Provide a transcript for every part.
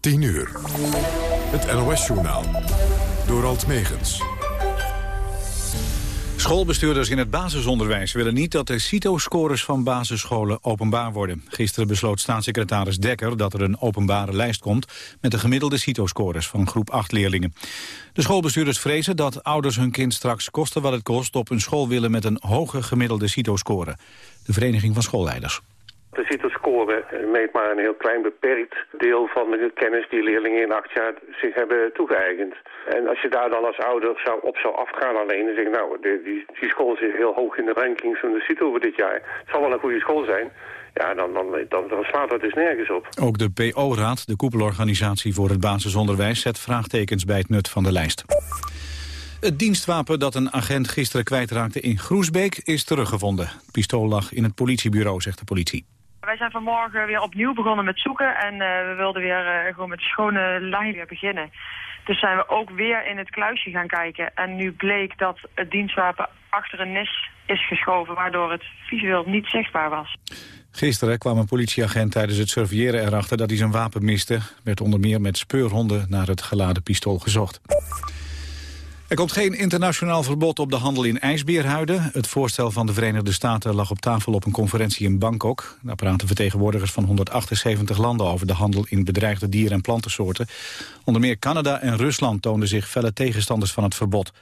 10 uur. Het NOS-journaal. Door Alt Megens. Schoolbestuurders in het basisonderwijs willen niet dat de CITO-scores van basisscholen openbaar worden. Gisteren besloot staatssecretaris Dekker dat er een openbare lijst komt met de gemiddelde CITO-scores van groep 8 leerlingen. De schoolbestuurders vrezen dat ouders hun kind straks kosten wat het kost op een school willen met een hoge gemiddelde CITO-score. De Vereniging van Schoolleiders. De CITO-score meet maar een heel klein beperkt deel van de kennis die leerlingen in acht jaar zich hebben toegeëigend. En als je daar dan als ouder zou op zou afgaan alleen en zeggen, nou, die, die school zit heel hoog in de rankings van de CITO voor dit jaar. Het zal wel een goede school zijn. Ja, dan, dan, dan, dan slaat dat dus nergens op. Ook de PO-raad, de koepelorganisatie voor het basisonderwijs, zet vraagtekens bij het nut van de lijst. Het dienstwapen dat een agent gisteren kwijtraakte in Groesbeek is teruggevonden. Het pistool lag in het politiebureau, zegt de politie. Wij zijn vanmorgen weer opnieuw begonnen met zoeken en uh, we wilden weer uh, gewoon met schone lijn weer beginnen. Dus zijn we ook weer in het kluisje gaan kijken. En nu bleek dat het dienstwapen achter een nis is geschoven... waardoor het visueel niet zichtbaar was. Gisteren kwam een politieagent tijdens het surveilleren erachter dat hij zijn wapen miste. werd onder meer met speurhonden naar het geladen pistool gezocht. Er komt geen internationaal verbod op de handel in ijsbeerhuiden. Het voorstel van de Verenigde Staten lag op tafel op een conferentie in Bangkok. Daar praten vertegenwoordigers van 178 landen over de handel in bedreigde dieren en plantensoorten. Onder meer Canada en Rusland toonden zich felle tegenstanders van het verbod.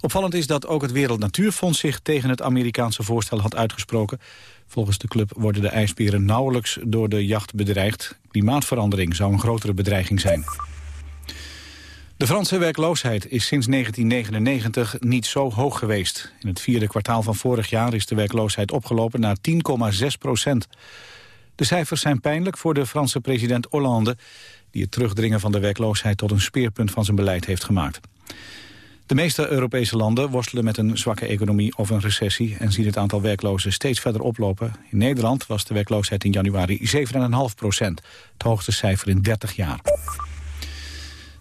Opvallend is dat ook het Wereld Natuurfonds zich tegen het Amerikaanse voorstel had uitgesproken. Volgens de club worden de ijsberen nauwelijks door de jacht bedreigd. Klimaatverandering zou een grotere bedreiging zijn. De Franse werkloosheid is sinds 1999 niet zo hoog geweest. In het vierde kwartaal van vorig jaar is de werkloosheid opgelopen naar 10,6 procent. De cijfers zijn pijnlijk voor de Franse president Hollande... die het terugdringen van de werkloosheid tot een speerpunt van zijn beleid heeft gemaakt. De meeste Europese landen worstelen met een zwakke economie of een recessie... en zien het aantal werklozen steeds verder oplopen. In Nederland was de werkloosheid in januari 7,5 procent. Het hoogste cijfer in 30 jaar.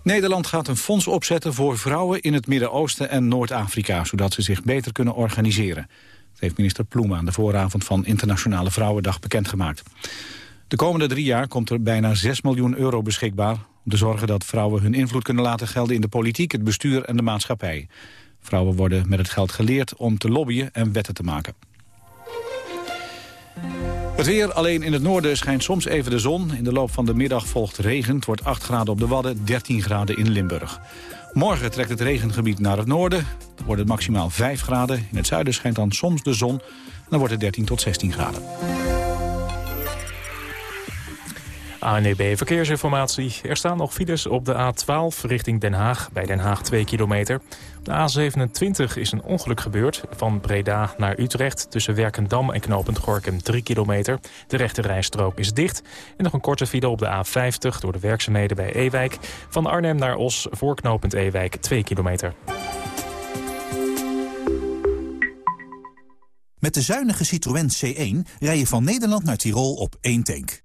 Nederland gaat een fonds opzetten voor vrouwen in het Midden-Oosten en Noord-Afrika, zodat ze zich beter kunnen organiseren. Dat heeft minister Ploem aan de vooravond van Internationale Vrouwendag bekendgemaakt. De komende drie jaar komt er bijna 6 miljoen euro beschikbaar... om te zorgen dat vrouwen hun invloed kunnen laten gelden in de politiek, het bestuur en de maatschappij. Vrouwen worden met het geld geleerd om te lobbyen en wetten te maken. Het weer, alleen in het noorden schijnt soms even de zon. In de loop van de middag volgt regen. Het wordt 8 graden op de Wadden, 13 graden in Limburg. Morgen trekt het regengebied naar het noorden. Dan wordt het maximaal 5 graden. In het zuiden schijnt dan soms de zon. Dan wordt het 13 tot 16 graden. ANEB Verkeersinformatie. Er staan nog files op de A12 richting Den Haag, bij Den Haag 2 kilometer. Op de A27 is een ongeluk gebeurd van Breda naar Utrecht... tussen Werkendam en Knopend Gorkum 3 kilometer. De rechte rijstrook is dicht. En nog een korte file op de A50 door de werkzaamheden bij Ewijk. Van Arnhem naar Os voor Knopend Ewijk 2 kilometer. Met de zuinige Citroën C1 rij je van Nederland naar Tirol op één tank.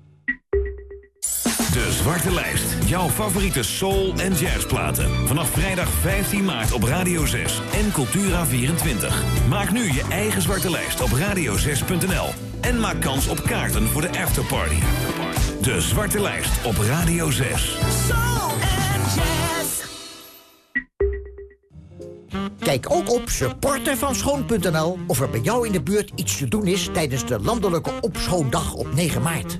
Zwarte Lijst. Jouw favoriete soul- en jazzplaten. Vanaf vrijdag 15 maart op Radio 6 en Cultura24. Maak nu je eigen Zwarte Lijst op radio6.nl. En maak kans op kaarten voor de afterparty. De Zwarte Lijst op Radio 6. Soul and jazz. Kijk ook op supportervanschoon.nl of er bij jou in de buurt iets te doen is... tijdens de landelijke opschoondag op 9 maart.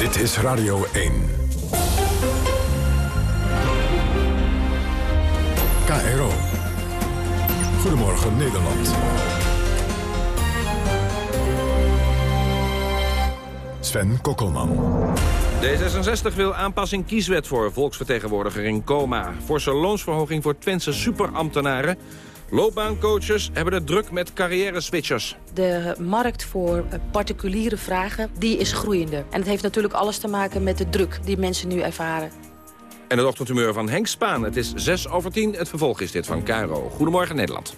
Dit is Radio 1. KRO. Goedemorgen Nederland. Sven Kokkelman. D66 wil aanpassing kieswet voor volksvertegenwoordiger in coma. Forse loonsverhoging voor Twentse superambtenaren. Loopbaancoaches hebben het druk met carrière-switchers. De markt voor eh, particuliere vragen die is groeiende. En het heeft natuurlijk alles te maken met de druk die mensen nu ervaren. En het ochtendhumeur van Henk Spaan. Het is 6 over 10. Het vervolg is dit van Caro. Goedemorgen Nederland.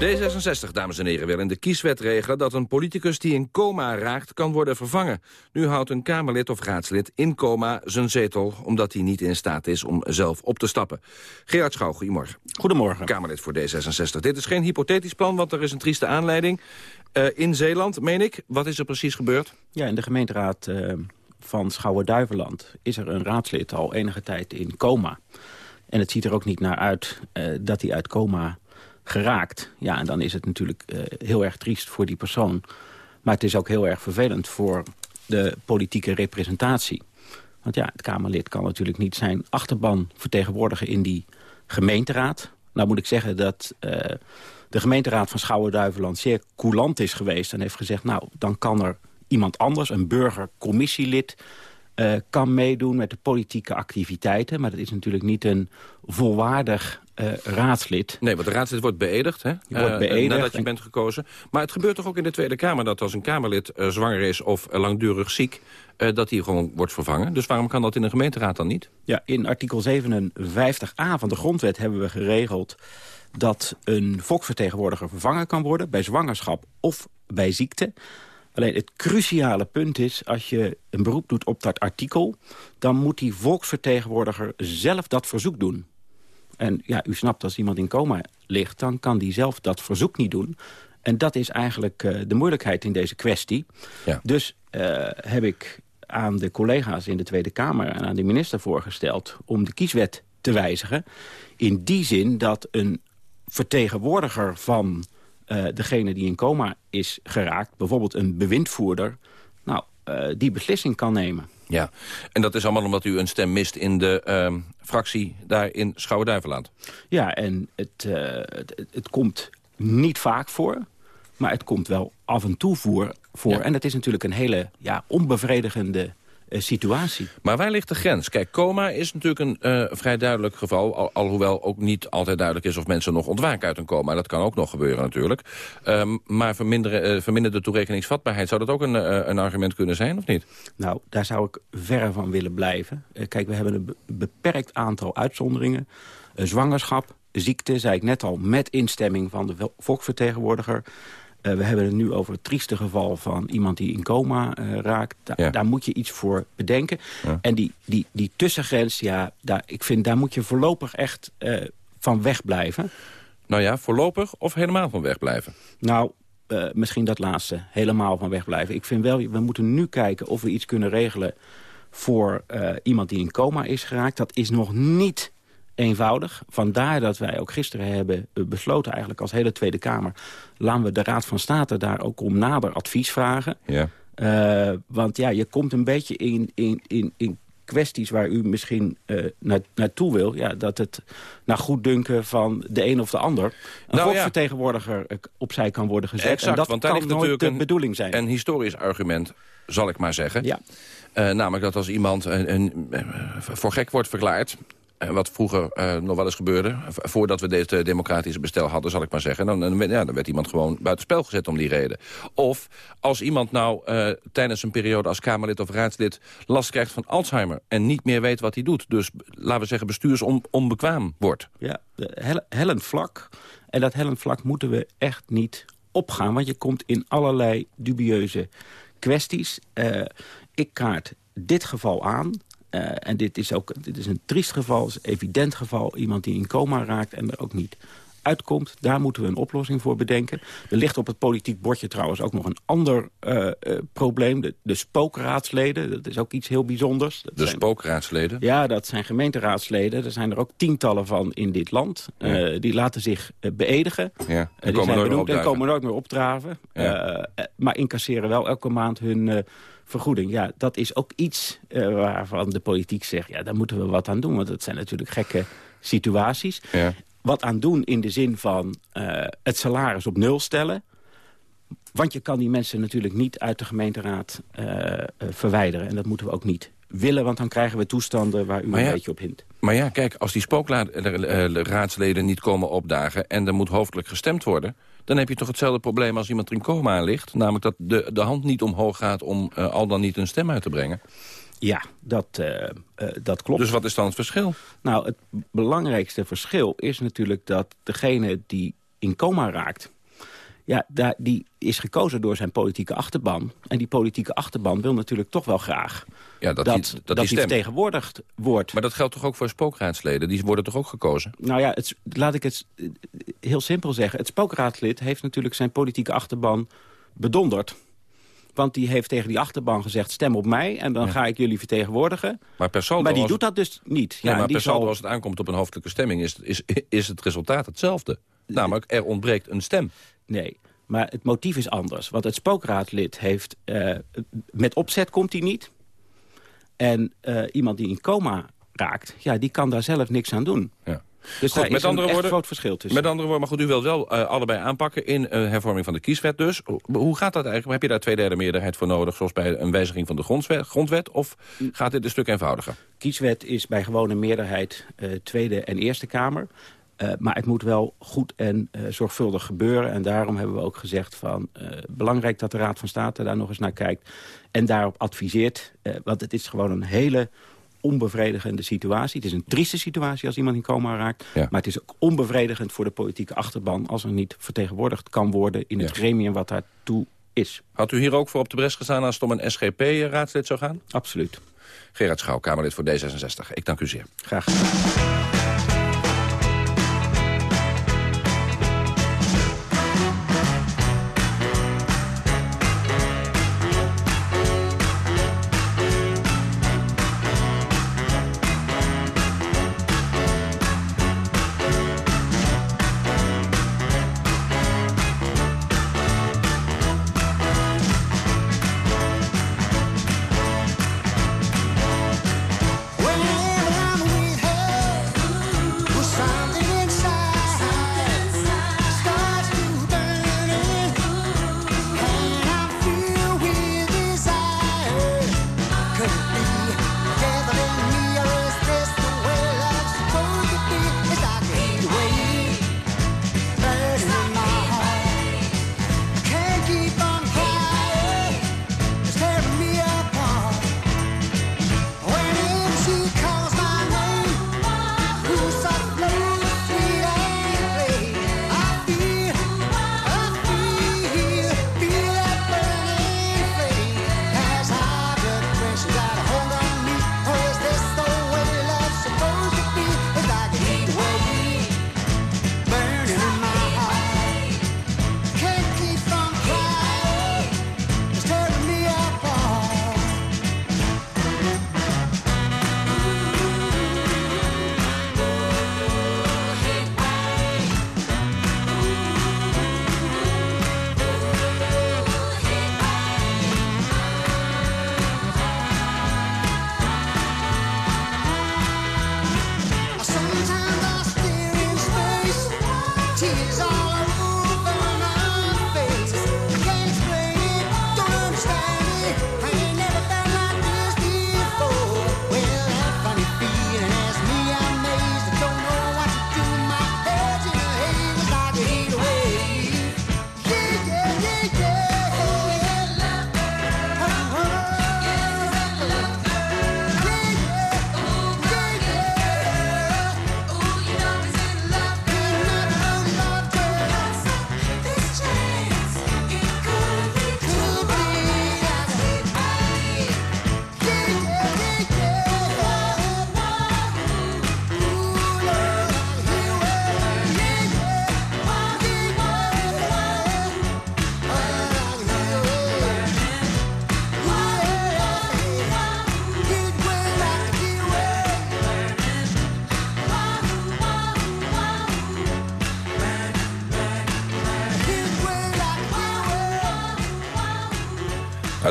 D66, dames en heren, wil in de kieswet regelen dat een politicus die in coma raakt kan worden vervangen. Nu houdt een Kamerlid of raadslid in coma zijn zetel omdat hij niet in staat is om zelf op te stappen. Gerard Schouw, goedemorgen. Goedemorgen. Kamerlid voor D66. Dit is geen hypothetisch plan, want er is een trieste aanleiding. Uh, in Zeeland, meen ik. Wat is er precies gebeurd? Ja, in de gemeenteraad uh, van Schouwen-Duiveland is er een raadslid al enige tijd in coma. En het ziet er ook niet naar uit uh, dat hij uit coma geraakt. Ja, en dan is het natuurlijk uh, heel erg triest voor die persoon. Maar het is ook heel erg vervelend voor de politieke representatie. Want ja, het Kamerlid kan natuurlijk niet zijn achterban vertegenwoordigen in die gemeenteraad. Nou moet ik zeggen dat uh, de gemeenteraad van Schouwen-Duiveland zeer coulant is geweest... en heeft gezegd, nou, dan kan er iemand anders, een burgercommissielid... Uh, kan meedoen met de politieke activiteiten. Maar dat is natuurlijk niet een volwaardig uh, raadslid. Nee, want de raadslid wordt beëdigd, hè? Je wordt beëdigd. Uh, nadat je bent gekozen. Maar het gebeurt toch ook in de Tweede Kamer... dat als een Kamerlid zwanger is of langdurig ziek... dat hij gewoon wordt vervangen. Dus waarom kan dat in de gemeenteraad dan niet? Ja, in artikel 57a van de grondwet hebben we geregeld... dat een volksvertegenwoordiger vervangen kan worden... bij zwangerschap of bij ziekte... Alleen het cruciale punt is, als je een beroep doet op dat artikel... dan moet die volksvertegenwoordiger zelf dat verzoek doen. En ja, u snapt, als iemand in coma ligt... dan kan die zelf dat verzoek niet doen. En dat is eigenlijk uh, de moeilijkheid in deze kwestie. Ja. Dus uh, heb ik aan de collega's in de Tweede Kamer... en aan de minister voorgesteld om de kieswet te wijzigen. In die zin dat een vertegenwoordiger van degene die in coma is geraakt... bijvoorbeeld een bewindvoerder, nou, uh, die beslissing kan nemen. Ja, en dat is allemaal omdat u een stem mist in de uh, fractie daar in Schouwen-Duiveland. Ja, en het, uh, het, het, komt niet vaak voor, maar het komt wel af en toe voor. voor. Ja. En het is natuurlijk een hele ja, onbevredigende situatie. Maar waar ligt de grens? Kijk, coma is natuurlijk een uh, vrij duidelijk geval... Al, alhoewel ook niet altijd duidelijk is of mensen nog ontwaken uit een coma. Dat kan ook nog gebeuren natuurlijk. Um, maar verminderen, uh, verminderde toerekeningsvatbaarheid... zou dat ook een, een argument kunnen zijn, of niet? Nou, daar zou ik verre van willen blijven. kijk, we hebben een beperkt aantal uitzonderingen. zwangerschap, ziekte, zei ik net al, met instemming van de volksvertegenwoordiger... Uh, we hebben het nu over het trieste geval van iemand die in coma uh, raakt. Da ja. Daar moet je iets voor bedenken. Ja. En die, die, die tussengrens, ja, daar, ik vind, daar moet je voorlopig echt uh, van wegblijven. Nou ja, voorlopig of helemaal van wegblijven? Nou, misschien dat laatste, helemaal van wegblijven. Ik vind wel, we moeten nu kijken of we iets kunnen regelen voor iemand die in coma is geraakt. Dat is nog niet eenvoudig. Vandaar dat wij ook gisteren hebben besloten, eigenlijk als hele Tweede Kamer... laten we de Raad van State daar ook om nader advies vragen. Ja. Uh, want ja, je komt een beetje in, in, in, in kwesties waar u misschien uh, na, naartoe wil... Ja, dat het naar goeddunken van de een of de ander... een nou, volksvertegenwoordiger ja. opzij kan worden gezet. Exact, en dat want daar kan ligt nooit natuurlijk de een, bedoeling zijn. Een historisch argument, zal ik maar zeggen. Ja. Uh, namelijk dat als iemand een, een, voor gek wordt verklaard wat vroeger uh, nog wel eens gebeurde... voordat we dit uh, democratische bestel hadden, zal ik maar zeggen... Dan, dan, ja, dan werd iemand gewoon buitenspel gezet om die reden. Of als iemand nou tijdens een periode als Kamerlid of raadslid... last krijgt van Alzheimer en niet meer weet wat hij doet... dus laten we zeggen bestuursonbekwaam wordt. Ja, hell hellend vlak. En dat hellend vlak moeten we echt niet opgaan... want je komt in allerlei dubieuze kwesties. ik kaart dit geval aan. En dit is ook dit is een triest geval, een evident geval. Iemand die in coma raakt en er ook niet uitkomt. Daar moeten we een oplossing voor bedenken. Er ligt op het politiek bordje trouwens ook nog een ander uh, uh, probleem. De, de, spookraadsleden, dat is ook iets heel bijzonders. Dat de zijn, spookraadsleden? Ja, dat zijn gemeenteraadsleden. Er zijn er ook tientallen van in dit land. Ja. Uh, die laten zich beëdigen. Ja, die komen zijn nooit benoemd en meer komen nooit meer opdraven. Ja. maar incasseren wel elke maand hun vergoeding. Ja, dat is ook iets uh, waarvan de politiek zegt... ja, daar moeten we wat aan doen, want dat zijn natuurlijk gekke situaties. Ja. Wat aan doen in de zin van uh, het salaris op nul stellen. Want je kan die mensen natuurlijk niet uit de gemeenteraad uh, uh, verwijderen. En dat moeten we ook niet willen, want dan krijgen we toestanden waar u een beetje op hint. Maar ja, kijk, als die spookraadsleden niet komen opdagen... en er moet hoofdelijk gestemd worden... dan heb je toch hetzelfde probleem als iemand er in coma ligt. Namelijk dat de, de hand niet omhoog gaat om uh, al dan niet een stem uit te brengen. Ja, dat, uh, uh, dat klopt. Dus wat is dan het verschil? Nou, het belangrijkste verschil is natuurlijk dat degene die in coma raakt... ja, daar, die is gekozen door zijn politieke achterban. En die politieke achterban wil natuurlijk toch wel graag... Ja, dat, dat, die, dat, dat die vertegenwoordigd wordt. Maar dat geldt toch ook voor spookraadsleden? Die worden toch ook gekozen? Nou ja, het, laat ik het heel simpel zeggen. Het spookraadslid heeft natuurlijk zijn politieke achterban bedonderd. Want die heeft tegen die achterban gezegd, stem op mij... en dan Ja. ga ik jullie vertegenwoordigen. Maar per saldo Maar die doet dat dus niet. Ja, Ja, maar die per saldo zal- als het aankomt op een hoofdelijke stemming... is, is, is het resultaat hetzelfde. Namelijk, er ontbreekt een stem. Nee, maar het motief is anders. Want het spookraadlid heeft... eh, met opzet komt hij niet. En eh, iemand die in coma raakt, ja, die kan daar zelf niks aan doen. Ja. Dus Goed, daar met is een andere echt woorden- groot verschil tussen. Met andere woorden, maar goed, u wilt wel eh, allebei aanpakken in hervorming van de kieswet dus. Ho- Hoe gaat dat eigenlijk? Heb je daar twee derde meerderheid voor nodig... zoals bij een wijziging van de grondwet? grondwet of gaat dit een stuk eenvoudiger? Kieswet is bij gewone meerderheid Tweede en Eerste Kamer. Eh, maar het moet wel goed en eh, zorgvuldig gebeuren. En daarom hebben we ook gezegd van... eh, belangrijk dat de Raad van State daar nog eens naar kijkt... en daarop adviseert. Want het is gewoon een hele onbevredigende situatie. Het is een trieste situatie als iemand in coma raakt. Ja. Maar het is ook onbevredigend voor de politieke achterban... als er niet vertegenwoordigd kan worden in het Ja. gremium wat daartoe is. Had u hier ook voor op de bres gestaan als het om een SGP-raadslid zou gaan? Absoluut. Gerard Schouw, Kamerlid voor D66. Ik dank u zeer. Graag gedaan.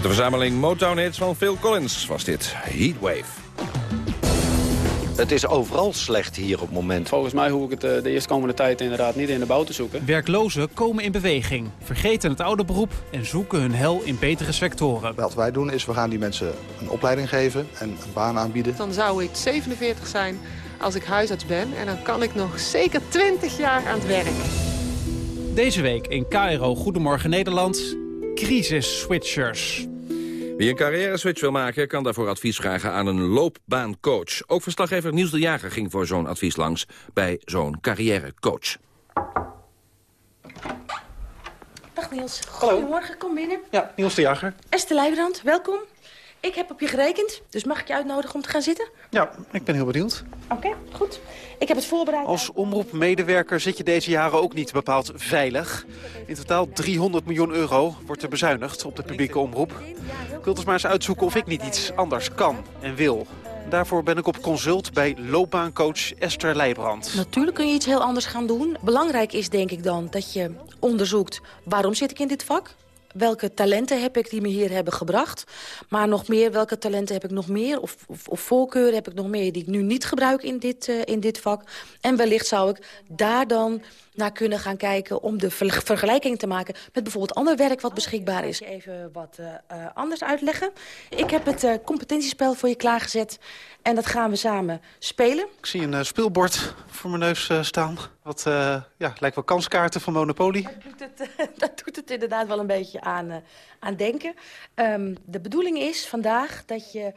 De verzameling Motown hits van Phil Collins was dit Heatwave. Het is overal slecht hier op het moment. Volgens mij hoef ik het eh, de eerstkomende tijd inderdaad niet in de bouw te zoeken. Werklozen komen in beweging, vergeten het oude beroep en zoeken hun hel in betere sectoren. Wat wij doen is, we gaan die mensen een opleiding geven en een baan aanbieden. Dan zou ik 47 zijn als ik huisarts ben en dan kan ik nog zeker 20 jaar aan het werk. Deze week in KRO Goedemorgen Nederland, crisis switchers. Wie een carrière-switch wil maken, kan daarvoor advies vragen aan een loopbaancoach. Ook verslaggever Niels de Jager ging voor zo'n advies langs bij zo'n carrièrecoach. Dag Niels. Goedemorgen, kom binnen. Ja, Niels de Jager. Esther Leijbrand, welkom. Ik heb op je gerekend, dus mag ik je uitnodigen om te gaan zitten? Ja, ik ben heel benieuwd. Oké, goed. Ik heb het voorbereid. Als omroepmedewerker zit je deze jaren ook niet bepaald veilig. In totaal 300 miljoen euro wordt er bezuinigd op de publieke omroep. Ik wil dus maar eens uitzoeken of ik niet iets anders kan en wil. Daarvoor ben ik op consult bij loopbaancoach Esther Leijbrand. Natuurlijk kun je iets heel anders gaan doen. Belangrijk is denk ik dan dat je onderzoekt... waarom zit ik in dit vak? Welke talenten heb ik die me hier hebben gebracht. Maar nog meer, welke talenten heb ik nog meer? Of, of, voorkeuren heb ik nog meer die ik nu niet gebruik in dit, uh, in dit vak? En wellicht zou ik daar dan naar kunnen gaan kijken... om de ver vergelijking te maken met bijvoorbeeld ander werk wat beschikbaar is. Even wat uh, uh, anders uitleggen. Ik heb het uh, competentiespel voor je klaargezet. En dat gaan we samen spelen. Ik zie een speelbord voor mijn neus staan. Wat ja, lijkt wel kanskaarten van Monopoly. Dat doet het, dat doet het inderdaad wel een beetje aan, aan denken. Um, de bedoeling is vandaag dat je...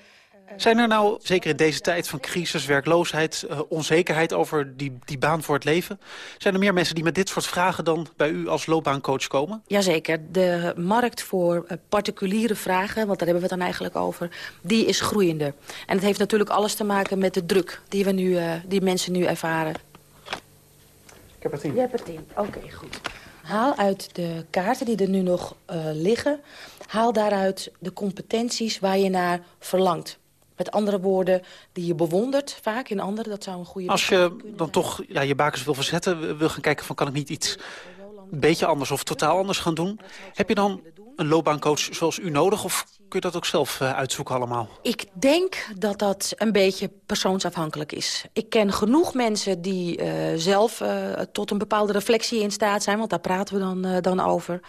Zijn er nou, zeker in deze tijd van crisis, werkloosheid, uh, onzekerheid over die, die baan voor het leven... zijn er meer mensen die met dit soort vragen dan bij u als loopbaancoach komen? Jazeker. De markt voor uh, particuliere vragen, want daar hebben we het dan eigenlijk over... die is groeiende. En het heeft natuurlijk alles te maken met de druk die, we nu, uh, die mensen nu ervaren. Ik heb er tien. Je hebt er tien. Oké, okay, goed. Haal uit de kaarten die er nu nog liggen... haal daaruit de competenties waar je naar verlangt. Met andere woorden, die je bewondert vaak in anderen. Dat zou een goede... Als je dan toch ja, je bakens wil verzetten, wil gaan kijken van kan ik niet iets een beetje anders of totaal anders gaan doen. Heb je dan een loopbaancoach zoals u nodig of kun je dat ook zelf uh, uitzoeken allemaal? Ik denk dat dat een beetje persoonsafhankelijk is. Ik ken genoeg mensen die uh, zelf uh, tot een bepaalde reflectie in staat zijn. Want daar praten we dan, dan over.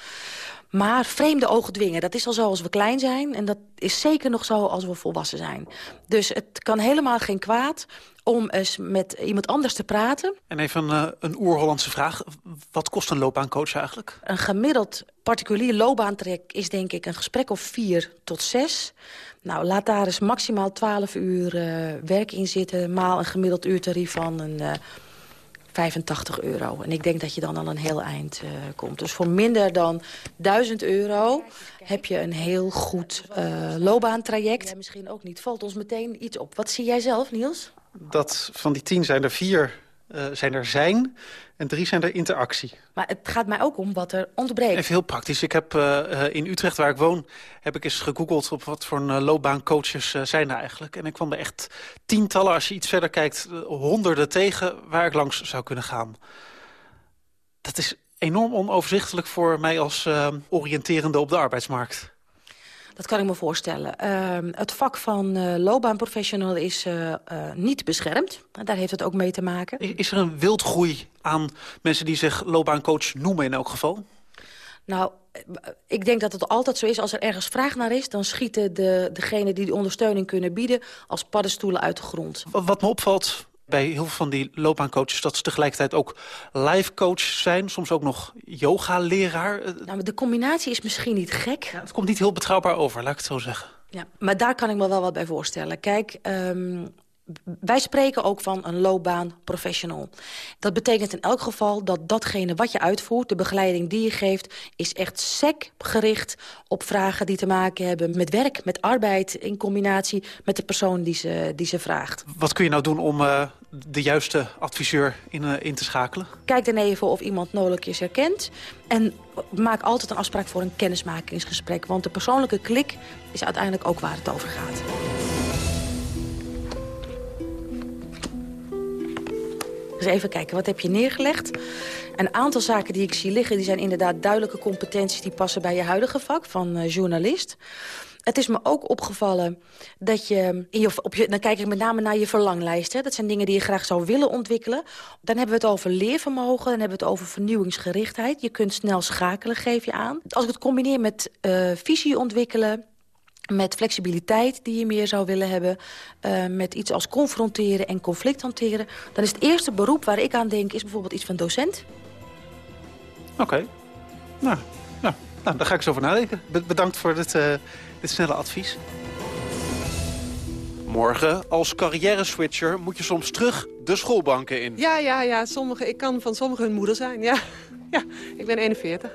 Maar vreemde ogen dwingen, dat is al zo als we klein zijn. En dat is zeker nog zo als we volwassen zijn. Dus het kan helemaal geen kwaad om eens met iemand anders te praten. En even een, uh, een oer-Hollandse vraag. Wat kost een loopbaancoach eigenlijk? Een gemiddeld particulier loopbaantrek is denk ik een gesprek of vier tot zes. Nou, laat daar eens maximaal 12 uur uh, werk in zitten... maal een gemiddeld uurtarief van een... Uh, 85 euro. En ik denk dat je dan al een heel eind uh, komt. Dus voor minder dan 1000 euro heb je een heel goed uh, loopbaantraject. Misschien ook niet. Valt ons meteen iets op. Wat zie jij zelf, Niels? Dat van die tien zijn er vier uh, zijn er zijn en drie zijn er interactie. Maar het gaat mij ook om wat er ontbreekt. Even heel praktisch. Ik heb uh, in Utrecht, waar ik woon, heb ik eens gegoogeld op wat voor uh, loopbaancoaches zijn er eigenlijk. En ik kwam er echt tientallen, als je iets verder kijkt, honderden tegen waar ik langs zou kunnen gaan. Dat is enorm onoverzichtelijk voor mij als oriënterende op de arbeidsmarkt. Dat kan ik me voorstellen. Uh, het vak van uh, loopbaanprofessional is uh, uh, niet beschermd. Daar heeft het ook mee te maken. Is er een wildgroei aan mensen die zich loopbaancoach noemen in elk geval? Nou, ik denk dat het altijd zo is. Als er ergens vraag naar is, dan schieten de, degenen die de ondersteuning kunnen bieden... als paddenstoelen uit de grond. Wat me opvalt bij heel veel van die loopbaancoaches... dat ze tegelijkertijd ook life coach zijn. Soms ook nog yoga-leraar. Nou, de combinatie is misschien niet gek. Ja, het komt niet heel betrouwbaar over, laat ik het zo zeggen. Ja, maar daar kan ik me wel wat bij voorstellen. Kijk, um, wij spreken ook van een loopbaanprofessional. Dat betekent in elk geval dat datgene wat je uitvoert... de begeleiding die je geeft, is echt sec gericht op vragen die te maken hebben met werk, met arbeid... in combinatie met de persoon die ze, die ze vraagt. Wat kun je nou doen om uh, de juiste adviseur in, uh, in te schakelen? Kijk dan even of iemand nodig is herkent. En maak altijd een afspraak voor een kennismakingsgesprek. Want de persoonlijke klik is uiteindelijk ook waar het over gaat. Dus even kijken, wat heb je neergelegd? Een aantal zaken die ik zie liggen... die zijn inderdaad duidelijke competenties... die passen bij je huidige vak van uh, journalist. Het is me ook opgevallen dat je, in je, op je... dan kijk ik met name naar je verlanglijst. Hè. Dat zijn dingen die je graag zou willen ontwikkelen. Dan hebben we het over leervermogen, dan hebben we het over vernieuwingsgerichtheid. Je kunt snel schakelen, geef je aan. Als ik het combineer met uh, visie ontwikkelen met flexibiliteit die je meer zou willen hebben... Uh, met iets als confronteren en conflict hanteren... dan is het eerste beroep waar ik aan denk... is bijvoorbeeld iets van docent. Oké. Okay. Nou, nou, nou, daar ga ik zo over nadenken. Bedankt voor dit, uh, dit snelle advies. Morgen als carrière-switcher moet je soms terug de schoolbanken in. Ja, ja, ja. Sommige, ik kan van sommigen hun moeder zijn. Ja, ja ik ben 41.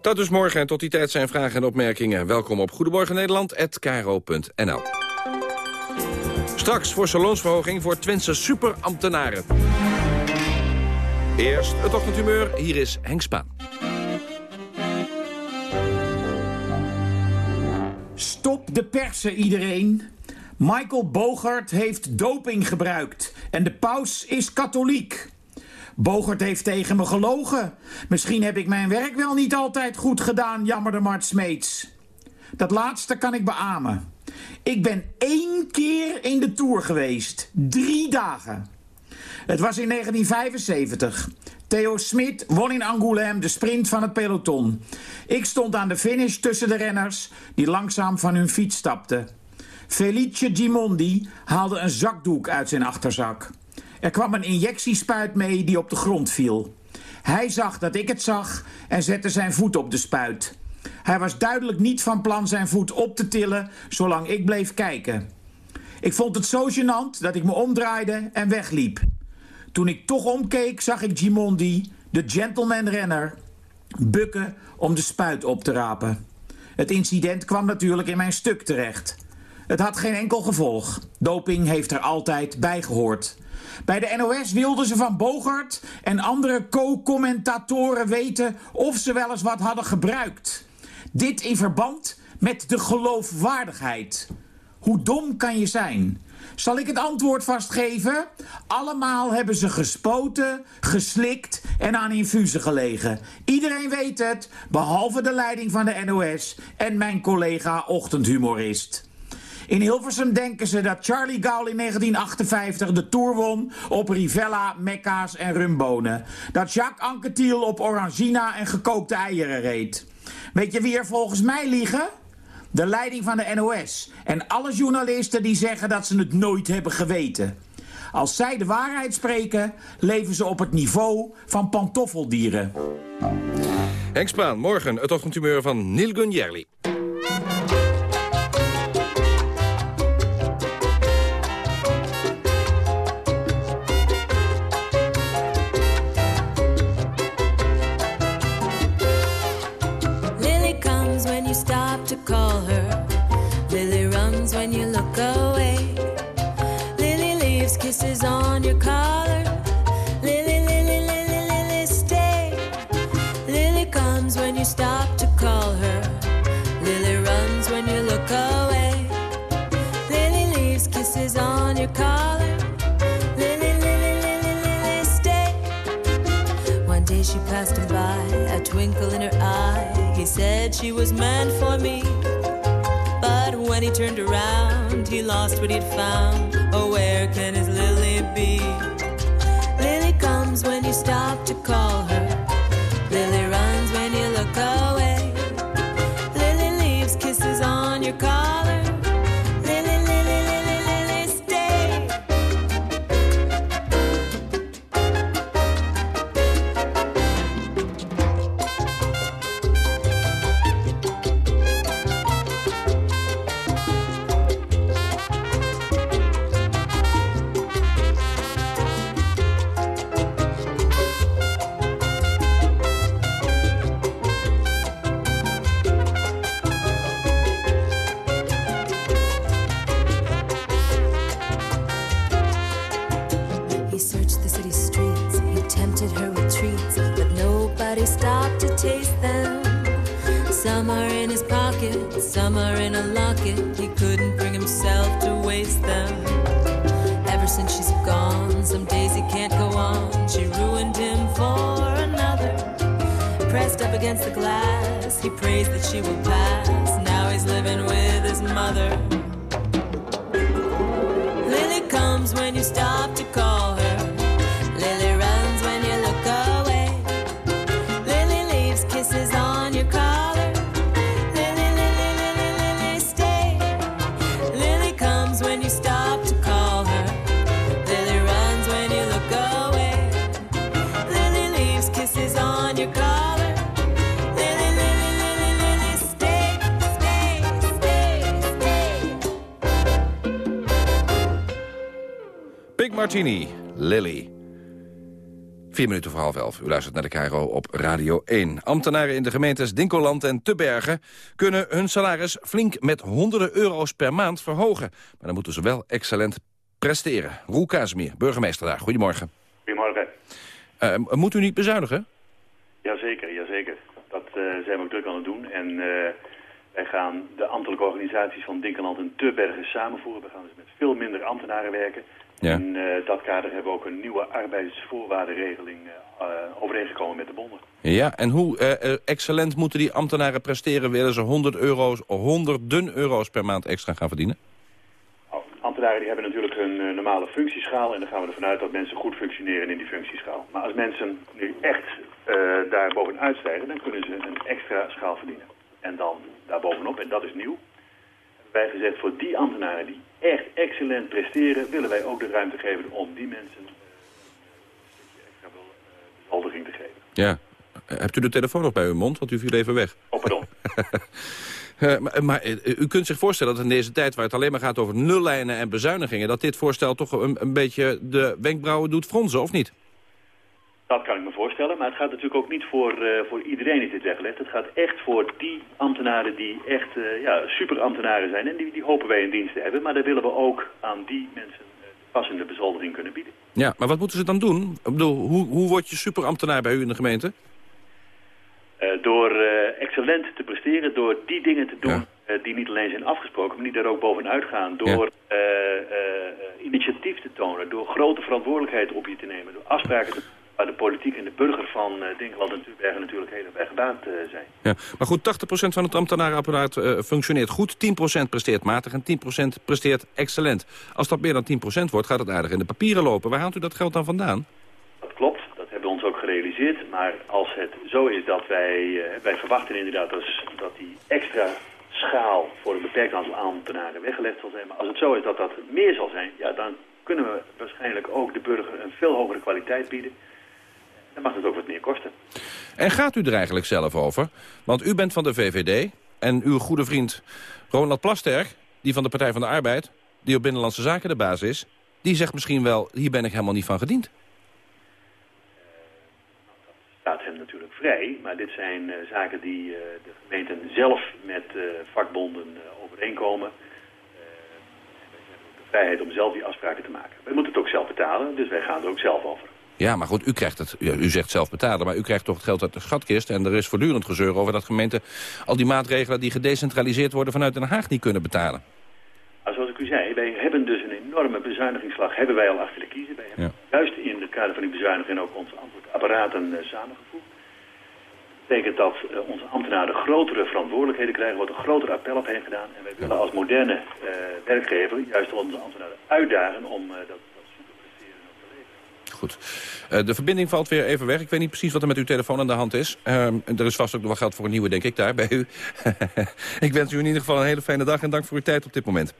Dat dus morgen en tot die tijd zijn vragen en opmerkingen. Welkom op Goedemorgen Nederland@karo.nl. Straks voor salonsverhoging voor Twentse superambtenaren. Eerst het ochtendhumeur, hier is Henk Spaan. Stop de persen, iedereen. Michael Bogart heeft doping gebruikt en de paus is katholiek. Bogert heeft tegen me gelogen. Misschien heb ik mijn werk wel niet altijd goed gedaan, jammerde Mart Smeets. Dat laatste kan ik beamen. Ik ben één keer in de Tour geweest. Drie dagen. Het was in 1975. Theo Smit won in Angoulême de sprint van het peloton. Ik stond aan de finish tussen de renners die langzaam van hun fiets stapten. Felice Gimondi haalde een zakdoek uit zijn achterzak. Er kwam een injectiespuit mee die op de grond viel. Hij zag dat ik het zag en zette zijn voet op de spuit. Hij was duidelijk niet van plan zijn voet op te tillen zolang ik bleef kijken. Ik vond het zo gênant dat ik me omdraaide en wegliep. Toen ik toch omkeek zag ik Gimondi, de gentleman-renner, bukken om de spuit op te rapen. Het incident kwam natuurlijk in mijn stuk terecht. Het had geen enkel gevolg. Doping heeft er altijd bij gehoord. Bij de NOS wilden ze van Bogart en andere co-commentatoren weten of ze wel eens wat hadden gebruikt. Dit in verband met de geloofwaardigheid. Hoe dom kan je zijn? Zal ik het antwoord vastgeven? Allemaal hebben ze gespoten, geslikt en aan infusen gelegen. Iedereen weet het, behalve de leiding van de NOS en mijn collega ochtendhumorist. In Hilversum denken ze dat Charlie Gaulle in 1958 de Tour won op Rivella, Mekka's en rumbonen. Dat Jacques Anquetil op Orangina en gekookte eieren reed. Weet je wie er volgens mij liegen? De leiding van de NOS en alle journalisten die zeggen dat ze het nooit hebben geweten. Als zij de waarheid spreken, leven ze op het niveau van pantoffeldieren. Henk Spaan, morgen het ochtendhumeur van Neil Gunjerli. She passed him by, a twinkle in her eye. He said she was meant for me. But when he turned around, he lost what he'd found. Oh, where can be? Lily comes when you stop to call her. Minuten voor half elf. U luistert naar de Cairo op Radio 1. Ambtenaren in de gemeentes Dinkeland en Tebergen... kunnen hun salaris flink met honderden euro's per maand verhogen. Maar dan moeten ze wel excellent presteren. Roel Kazemier, burgemeester daar. Goedemorgen. Goedemorgen. Eh, moet u niet bezuinigen? Jazeker, jazeker. Dat eh, zijn we ook druk aan het doen. En eh, wij gaan de ambtelijke organisaties van Dinkeland en Tubbergen samenvoeren. We gaan dus met veel minder ambtenaren werken. Ja. In eh, dat kader hebben we ook een nieuwe arbeidsvoorwaardenregeling eh, overeengekomen met de bonden. Ja, en hoe eh, excellent moeten die ambtenaren presteren... willen ze 100 euro's, honderden euro's per maand extra gaan verdienen? Ambtenaren die hebben natuurlijk hun eh, normale functieschaal... en dan gaan we ervan uit dat mensen goed functioneren in die functieschaal. Maar als mensen nu echt daar bovenuit stijgen... dan kunnen ze een extra schaal verdienen. En dan daarbovenop, en dat is nieuw... wij gezegd voor die ambtenaren die echt excellent presteren... willen wij ook de ruimte geven om die mensen eh, extra wel, eh, bezoldiging te geven. Ja. Hebt u de telefoon nog bij uw mond? Want u viel even weg. Oh, pardon. Eh, maar maar, u kunt zich voorstellen dat in deze tijd waar het alleen maar gaat over nullijnen en bezuinigingen... dat dit voorstel toch een, een beetje de wenkbrauwen doet fronsen, of niet? Dat kan ik me voorstellen, maar het gaat natuurlijk ook niet voor, eh, voor iedereen is dit weggelegd. Het gaat echt voor die ambtenaren die echt uh, ja, superambtenaren zijn. En die, die hopen wij in dienst te hebben. Maar daar willen we ook aan die mensen uh, passende bezoldiging kunnen bieden. Ja, maar wat moeten ze dan doen? Ik bedoel, hoe, hoe word je superambtenaar bij u in de gemeente? Door excellent te presteren, door die dingen te doen ja. die niet alleen zijn afgesproken, maar die daar ook bovenuit gaan. Door ja. initiatief te tonen, door grote verantwoordelijkheid op je te nemen, door afspraken te waar de politiek en de burger van uh, Dinkeland en Tubergen natuurlijk heel erg gebaat uh, zijn. Ja, maar goed, 80% van het ambtenarenapparaat uh, functioneert goed, 10% presteert matig en 10% presteert excellent. Als dat meer dan 10% wordt, gaat het aardig in de papieren lopen. Waar haalt u dat geld dan vandaan? Dat klopt, dat hebben we ons ook gerealiseerd. Maar als het zo is dat wij, wij verwachten inderdaad dus dat die extra schaal voor een beperkt aantal ambtenaren weggelegd zal zijn. Maar als het zo is dat dat meer zal zijn, ja, dan kunnen we waarschijnlijk ook de burger een veel hogere kwaliteit bieden dan mag het ook wat meer kosten. En gaat u er eigenlijk zelf over? Want u bent van de VVD en uw goede vriend Ronald Plasterk... die van de Partij van de Arbeid, die op Binnenlandse Zaken de baas is... die zegt misschien wel, hier ben ik helemaal niet van gediend. staat hem natuurlijk vrij, maar dit zijn uh, zaken die uh, de gemeenten zelf met uh, vakbonden overeenkomen. de vrijheid om zelf die afspraken te maken. Wij moeten het ook zelf betalen, dus wij gaan er ook zelf over. Ja, maar goed, u krijgt het, ja, u zegt zelf betalen, maar u krijgt toch het geld uit de schatkist. En er is voortdurend gezeur over dat gemeenten al die maatregelen die gedecentraliseerd worden vanuit Den Haag niet kunnen betalen. Nou, zoals ik u zei, wij hebben dus een enorme bezuinigingsslag, hebben wij al achter de kiezen. Wij hebben ja. juist in het kader van die bezuiniging ook onze ambtelijke apparaten uh, samengevoegd. Dat betekent dat uh, onze ambtenaren grotere verantwoordelijkheden krijgen, wordt een groter appel op hen gedaan. En wij willen als moderne uh, werkgever juist onze ambtenaren uitdagen om dat Goed. Uh, de verbinding valt weer even weg. Ik weet niet precies wat er met uw telefoon aan de hand is. Uh, er is vast ook nog wel geld voor een nieuwe, denk ik, daar bij u. ik wens u in ieder geval een hele fijne dag en dank voor uw tijd op dit moment.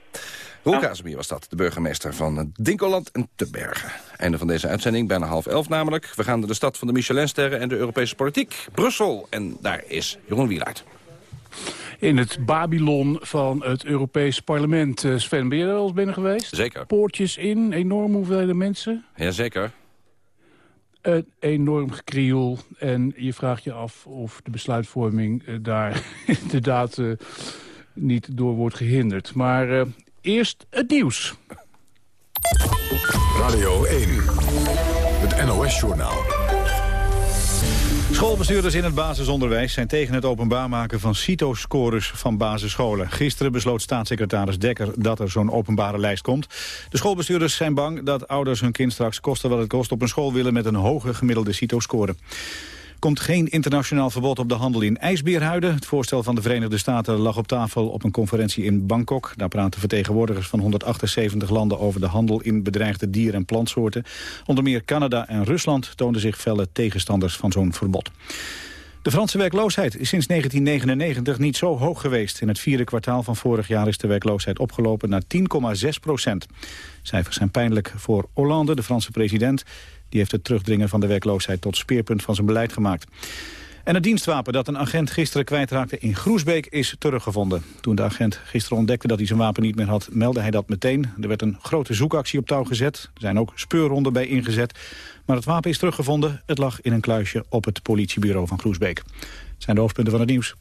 Roel ja. Kazemier was dat, de burgemeester van Dinkoland en Tebergen. Einde van deze uitzending, bijna half elf namelijk. We gaan naar de stad van de Michelinsterren en de Europese politiek, Brussel. En daar is Jeroen Wielaert in het Babylon van het Europees Parlement. Uh, Sven, ben je er al eens binnen geweest? Zeker. Poortjes in, enorm hoeveelheden mensen? Jazeker. Een enorm gekrioel. En je vraagt je af of de besluitvorming uh, daar inderdaad uh, niet door wordt gehinderd. Maar eerst het nieuws. Radio 1, het NOS-journaal. Schoolbestuurders in het basisonderwijs zijn tegen het openbaar maken van CITO-scores van basisscholen. Gisteren besloot staatssecretaris Dekker dat er zo'n openbare lijst komt. De schoolbestuurders zijn bang dat ouders hun kind straks kosten wat het kost op een school willen met een hoge gemiddelde CITO-score. Komt geen internationaal verbod op de handel in ijsbeerhuiden. Het voorstel van de Verenigde Staten lag op tafel op een conferentie in Bangkok. Daar praten vertegenwoordigers van 178 landen over de handel in bedreigde dier- en plantsoorten. Onder meer Canada en Rusland toonden zich felle tegenstanders van zo'n verbod. De Franse werkloosheid is sinds 1999 niet zo hoog geweest. In het vierde kwartaal van vorig jaar is de werkloosheid opgelopen naar 10,6 procent. Cijfers zijn pijnlijk voor Hollande, de Franse president. Die heeft het terugdringen van de werkloosheid tot speerpunt van zijn beleid gemaakt. En het dienstwapen dat een agent gisteren kwijtraakte in Groesbeek is teruggevonden. Toen de agent gisteren ontdekte dat hij zijn wapen niet meer had, meldde hij dat meteen. Er werd een grote zoekactie op touw gezet. Er zijn ook speurronden bij ingezet. Maar het wapen is teruggevonden. Het lag in een kluisje op het politiebureau van Groesbeek. Het zijn de hoofdpunten van het nieuws.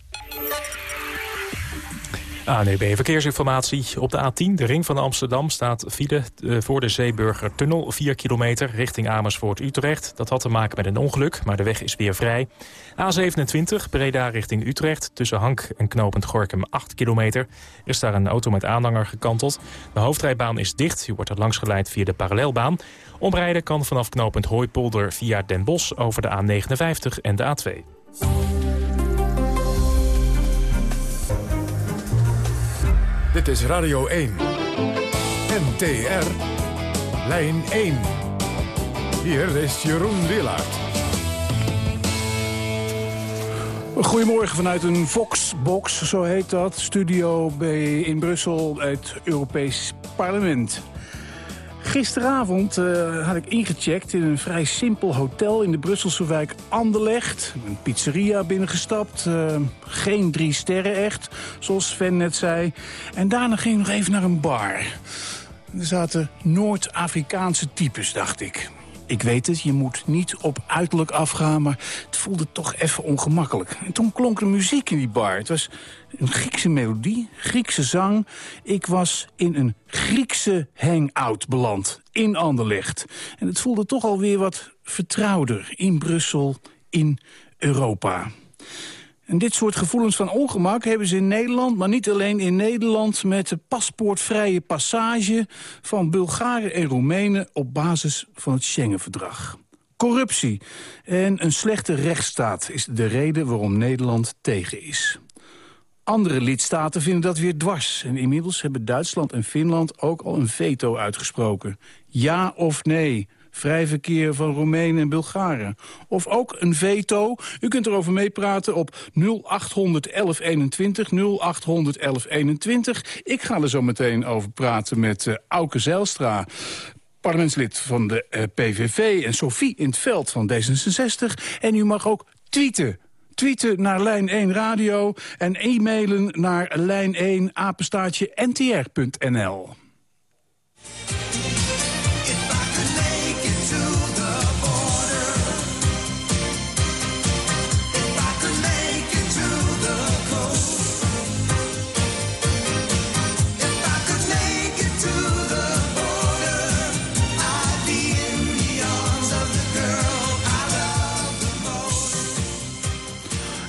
ANEB Verkeersinformatie. Op de A10, de ring van Amsterdam, staat file eh, voor de Zeeburger Tunnel 4 kilometer richting Amersfoort-Utrecht. Dat had te maken met een ongeluk, maar de weg is weer vrij. A27, Breda richting Utrecht, tussen Hank en knooppunt Gorkum 8 kilometer. Is daar een auto met aanhanger gekanteld. De hoofdrijbaan is dicht, u wordt er langs geleid via de parallelbaan. Omrijden kan vanaf knooppunt Hooipolder via Den Bosch over de A59 en de A2. Dit is Radio 1. NTR. Lijn 1. Hier is Jeroen Willaert. Goedemorgen vanuit een Voxbox, zo heet dat. Studio B in Brussel, het Europees Parlement. Gisteravond uh, had ik ingecheckt in een vrij simpel hotel in de Brusselse wijk Anderlecht. Een pizzeria binnengestapt, uh, geen drie sterren echt, zoals Sven net zei. En daarna ging ik nog even naar een bar. Er zaten Noord-Afrikaanse types, dacht ik. Ik weet het, je moet niet op uiterlijk afgaan, maar het voelde toch even ongemakkelijk. En toen klonk er muziek in die bar. Het was een Griekse melodie, Griekse zang. Ik was in een Griekse hangout beland, in Anderlecht. En het voelde toch alweer wat vertrouwder in Brussel, in Europa. En dit soort gevoelens van ongemak hebben ze in Nederland... maar niet alleen in Nederland... met de paspoortvrije passage van Bulgaren en Roemenen... op basis van het Schengen-verdrag. Corruptie en een slechte rechtsstaat is de reden waarom Nederland tegen is. Andere lidstaten vinden dat weer dwars. En inmiddels hebben Duitsland en Finland ook al een veto uitgesproken. Ja of nee vrij verkeer van Roemenen en Bulgaren. Of ook een veto. U kunt erover meepraten op 0800 1121, 0800 1121. Ik ga er zo meteen over praten met uh, Auke Zijlstra parlementslid van de uh, PVV... en Sophie in het veld van D66. En u mag ook tweeten tweeten naar Lijn 1 Radio en e-mailen naar lijn1 apenstaartje ntr.nl.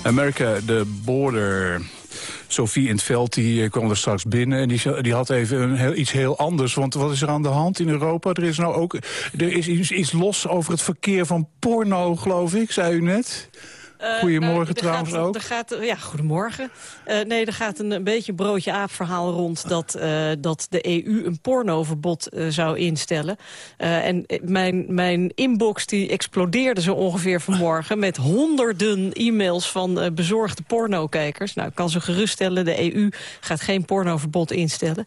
America, the border. Sophie in het veld die eh, kwam er straks binnen en die, die had even een iets heel anders. Want wat is er aan de hand in Europa? Er is nou ook er is iets los over het verkeer van porno, geloof ik, zei u net. Uh, Goedemorgen nou, trouwens gaat, ook. Er gaat, ja, goedemorgen. Uh, nee, er gaat een, een beetje broodje aap verhaal rond... dat, uh, dat de EU een pornoverbod zou instellen. en mijn, mijn inbox die explodeerde zo ongeveer vanmorgen... met honderden e-mails van bezorgde pornokijkers. Nou, ik kan ze geruststellen, de EU gaat geen pornoverbod instellen.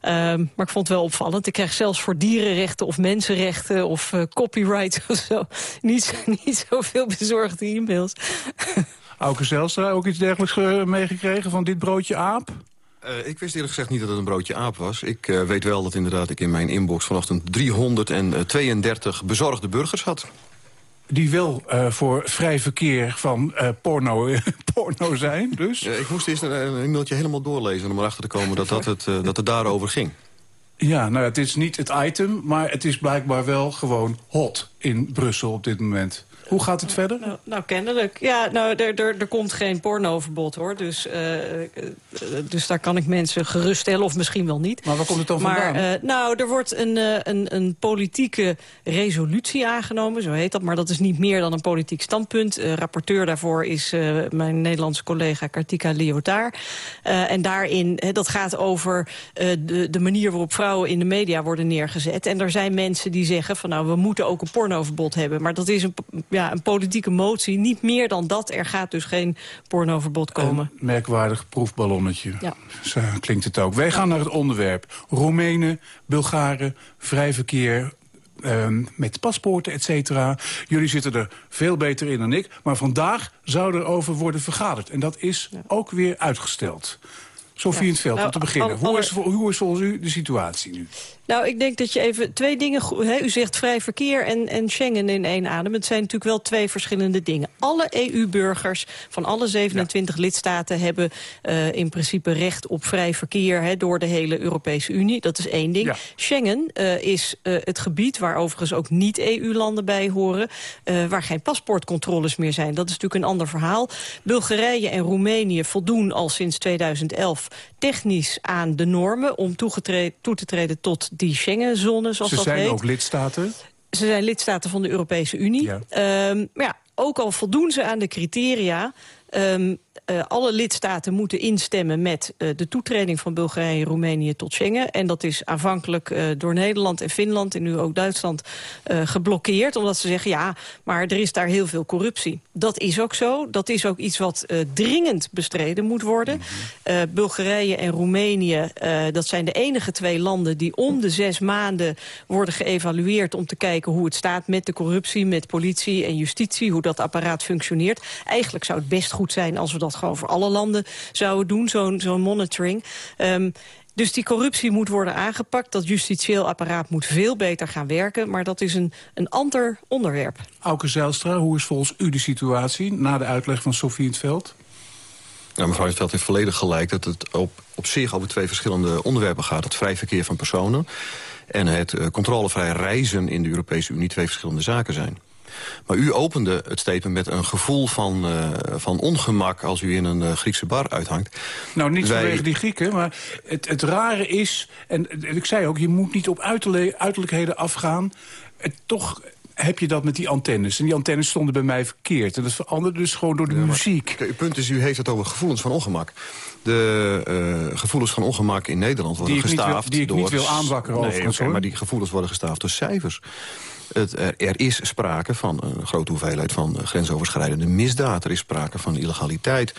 Ehm, maar ik vond het wel opvallend. Ik krijg zelfs voor dierenrechten of mensenrechten... of copyright of zo niet, niet zoveel bezorgde e-mails. Auke Zelstra, ook iets dergelijks meegekregen van dit broodje aap? Uh, ik wist eerlijk gezegd niet dat het een broodje aap was. Ik uh, weet wel dat inderdaad ik in mijn inbox vanochtend 332 bezorgde burgers had. Die wel uh, voor vrij verkeer van porno, porno zijn, dus? Ik moest eerst een, een e-mailtje helemaal doorlezen om erachter te komen dat, dat, het, dat het daarover ging. Ja, nou het is niet het item, maar het is blijkbaar wel gewoon hot in Brussel op dit moment. Hoe gaat het verder? Nou, nou, kennelijk. Ja, nou, er, er, er komt geen pornoverbod, hoor. Dus, eh, eh, dus daar kan ik mensen geruststellen, of misschien wel niet. Maar waar komt het dan maar, vandaan? eh, nou, er wordt een, eh, een, een politieke resolutie aangenomen, zo heet dat. Maar dat is niet meer dan een politiek standpunt. Eh, rapporteur daarvoor is eh, mijn Nederlandse collega Kartika Liotard. Eh, en daarin, hè, dat gaat over eh, de, de manier waarop vrouwen in de media worden neergezet. En er zijn mensen die zeggen van nou, we moeten ook een pornoverbod hebben. Maar dat is een, ja, een politieke motie. Niet meer dan dat. Er gaat dus geen pornoverbod komen. Een merkwaardig proefballonnetje. Ja. Zo klinkt het ook. Wij gaan naar het onderwerp. Roemenen, Bulgaren, vrij verkeer... ehm, met paspoorten, et cetera. Jullie zitten er veel beter in dan ik. Maar vandaag zou er over worden vergaderd. En dat is ook weer uitgesteld. Sofie in het veld, Nou, om te beginnen. alle- Hoe, is, hoe is volgens u de situatie nu? Nou, ik denk dat je even twee dingen... u zegt vrij verkeer en, en Schengen in één adem. Het zijn natuurlijk wel twee verschillende dingen. Alle EU-burgers van alle 27 lidstaten... hebben eh, in principe recht op vrij verkeer door de hele Europese Unie. Dat is één ding. Schengen eh, is eh, het gebied waar overigens ook niet-EU-landen bij horen... waar geen paspoortcontroles meer zijn. Dat is natuurlijk een ander verhaal. Bulgarije en Roemenië voldoen al sinds 2011 technisch aan de normen... om toe te treden tot die Schengen-zone, zoals Ze dat zijn heet. ook lidstaten. Ze zijn lidstaten van de Europese Unie. Ehm, maar ja, ook al voldoen ze aan de criteria... ehm, eh, alle lidstaten moeten instemmen met eh, de toetreding van Bulgarije en Roemenië tot Schengen. En dat is aanvankelijk eh, door Nederland en Finland en nu ook Duitsland geblokkeerd. Omdat ze zeggen, ja, maar er is daar heel veel corruptie. Dat is ook zo. Dat is ook iets wat dringend bestreden moet worden. Eh, Bulgarije en Roemenië, dat zijn de enige twee landen... die om de zes maanden worden geëvalueerd... om te kijken hoe het staat met de corruptie, met politie en justitie... hoe dat apparaat functioneert. Eigenlijk zou het best goed zijn als we dat gewoon voor alle landen zouden doen, zo'n zo'n monitoring. Ehm, dus die corruptie moet worden aangepakt. Dat justitieel apparaat moet veel beter gaan werken. Maar dat is een, een ander onderwerp. Auke Zijlstra, hoe is volgens u de situatie... na de uitleg van Sofie in het veld? Nou, mevrouw Het Veld heeft volledig gelijk dat het op, op zich over twee verschillende onderwerpen gaat. Het vrij verkeer van personen en het eh, controlevrij reizen in de Europese Unie twee verschillende zaken zijn. Maar u opende het statement met een gevoel van, eh, van ongemak als u in een eh, Griekse bar uithangt. Nou, niet Wij- vanwege die Grieken, maar het, het rare is... En, ik zei ook, je moet niet op uiterlijkheden afgaan. Het, toch heb je dat met die antennes. En die antennes stonden bij mij verkeerd. En dat veranderde dus gewoon door de muziek. Het punt is, u heeft het over gevoelens van ongemak. De eh, gevoelens van ongemak in Nederland worden Die wil- gestaafd die ik door... niet wil aanwakkeren nee, hoor. maar die gevoelens worden gestaafd door cijfers. Het, er, is sprake van een grote hoeveelheid van eh, grensoverschrijdende misdaad. Er is sprake van illegaliteit.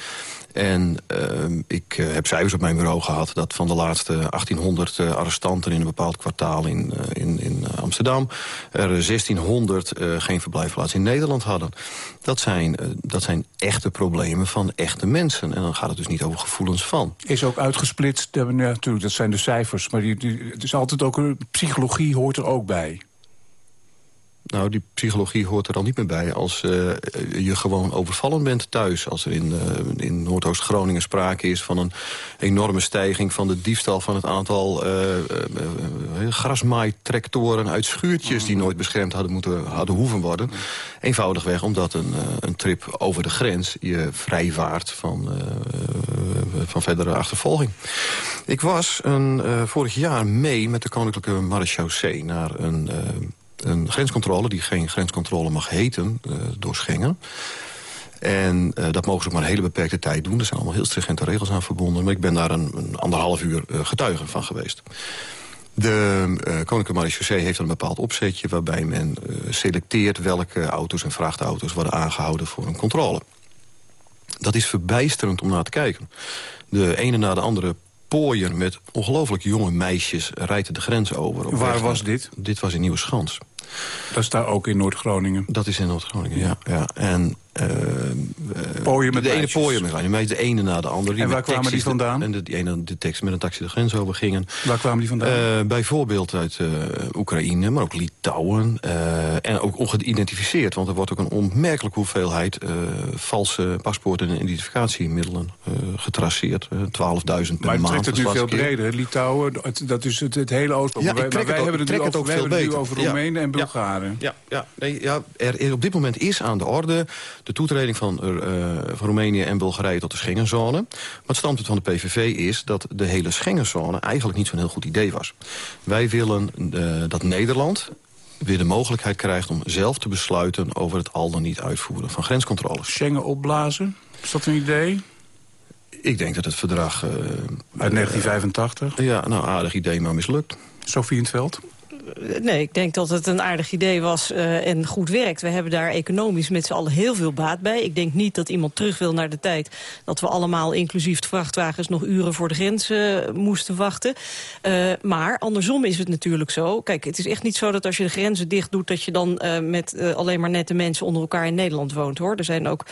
En ehm, ik eh, heb cijfers op mijn bureau gehad... dat van de laatste 1800 eh, arrestanten in een bepaald kwartaal in, eh, in, in eh, Amsterdam... er 1600 eh, geen verblijfplaats in Nederland hadden. Dat zijn, eh, dat zijn echte problemen van echte mensen. En dan gaat het dus niet over gevoelens van. Is ook uitgesplitst. Natuurlijk, dat zijn de cijfers. Maar die, het is altijd ook psychologie hoort er ook bij. Nou, die psychologie hoort er al niet meer bij als eh, je gewoon overvallen bent thuis. Als er in, eh, in Noordoost-Groningen sprake is van een enorme stijging... van de diefstal van het aantal eh, grasmaaitrectoren uit schuurtjes... die nooit beschermd hadden, moeten, hadden hoeven worden. Eenvoudigweg omdat een, een trip over de grens je vrijwaart van, van verdere achtervolging. Ik was een, vorig jaar mee met de Koninklijke Marechaussee naar een... een grenscontrole die geen grenscontrole mag heten eh, door Schengen. En eh, dat mogen ze maar een hele beperkte tijd doen. Er zijn allemaal heel stringente regels aan verbonden. Maar ik ben daar een, een anderhalf uur eh, getuige van geweest. De eh Koninklijke Marechaussee heeft een bepaald opzetje... waarbij men selecteert welke auto's en vrachtauto's worden aangehouden voor een controle. Dat is verbijsterend om naar te kijken. De ene na de andere pooier met ongelooflijk jonge meisjes rijdt de grens over. Waar was dit? Dit was in Nieuweschans. Dat is daar ook in Noord-Groningen. Dat is in Noord-Groningen, ja, ja. En eh, Pooien met de ene pooien met meisjes, de ene na de andere. En waar kwamen die taxis de- vandaan? En de, die ene de tekst met een taxi de grens over gingen. Waar kwamen die vandaan? Eh, bijvoorbeeld uit Oekraïne, maar ook Litouwen. en ook ongeïdentificeerd, want er wordt ook een onmerkelijke hoeveelheid... valse paspoorten en identificatiemiddelen getraceerd. Eh, 12.000 per Maar het maand. trekt het nu veel keer. breder. Litouwen, het- dat is het, het hele Oostblok. Ja, Maar wij, maar hebben het nu over, ook veel beter. over Ja. Roemenen en Ja. Bulgaren. Ja, ja, nee, ja er, op dit moment is aan de orde de toetreding van, eh, van Roemenië en Bulgarije tot de Schengenzone. Maar het standpunt van de PVV is dat de hele Schengenzone eigenlijk niet zo'n heel goed idee was. Wij willen eh, dat Nederland weer de mogelijkheid krijgt om zelf te besluiten over het al dan niet uitvoeren van grenscontroles. Schengen opblazen, is dat een idee? Ik denk dat het verdrag... eh, Uit 1985? ja, nou, aardig idee, maar mislukt. Sofie in het veld? Nee, ik denk dat het een aardig idee was eh, en goed werkt. We hebben daar economisch met z'n allen heel veel baat bij. Ik denk niet dat iemand terug wil naar de tijd... dat we allemaal, inclusief de vrachtwagens... nog uren voor de grens eh, moesten wachten. Eh, maar andersom is het natuurlijk zo. Kijk, het is echt niet zo dat als je de grenzen dicht doet... dat je dan met alleen maar nette mensen onder elkaar in Nederland woont. hoor. Er zijn ook,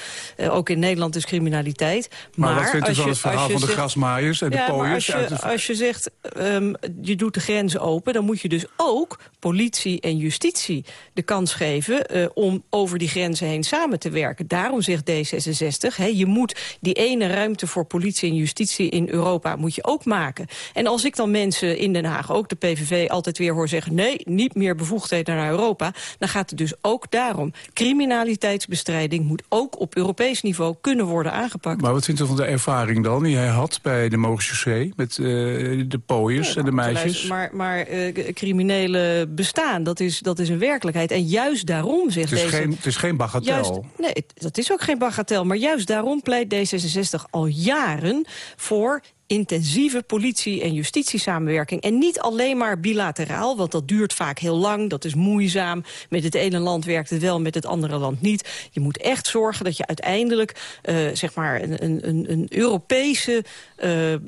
ook in Nederland is criminaliteit. Maar, wat vindt u je- het verhaal van de zegt- grasmaaiers en de ja, maar pooiers? als je, uit de- als je zegt, ehm, je doet de grenzen open... dan moet je dus ook politie en justitie de kans geven... eh, om over die grenzen heen samen te werken. Daarom zegt D66, hè, je moet die ene ruimte voor politie en justitie in Europa... moet je ook maken. En als ik dan mensen in Den Haag, ook de PVV, altijd weer hoor zeggen... nee, niet meer bevoegdheden naar Europa... dan gaat het dus ook daarom. Criminaliteitsbestrijding moet ook op Europees niveau kunnen worden aangepakt. Maar wat vindt u van de ervaring dan die hij had bij de Mogen met eh, de pooiers en de meisjes? Maar, maar eh, bestaan, dat is, dat is een werkelijkheid. En juist daarom zegt Het is, deze... geen, het is geen bagatel. Juist, nee, het- dat is ook geen bagatel. Maar juist daarom pleit D66 al jaren voor intensieve politie- en justitiesamenwerking. En niet alleen maar bilateraal, want dat duurt vaak heel lang. Dat is moeizaam. Met het ene land werkt het wel, met het andere land niet. Je moet echt zorgen dat je uiteindelijk eh, zeg maar een, een, een, Europese eh, eh,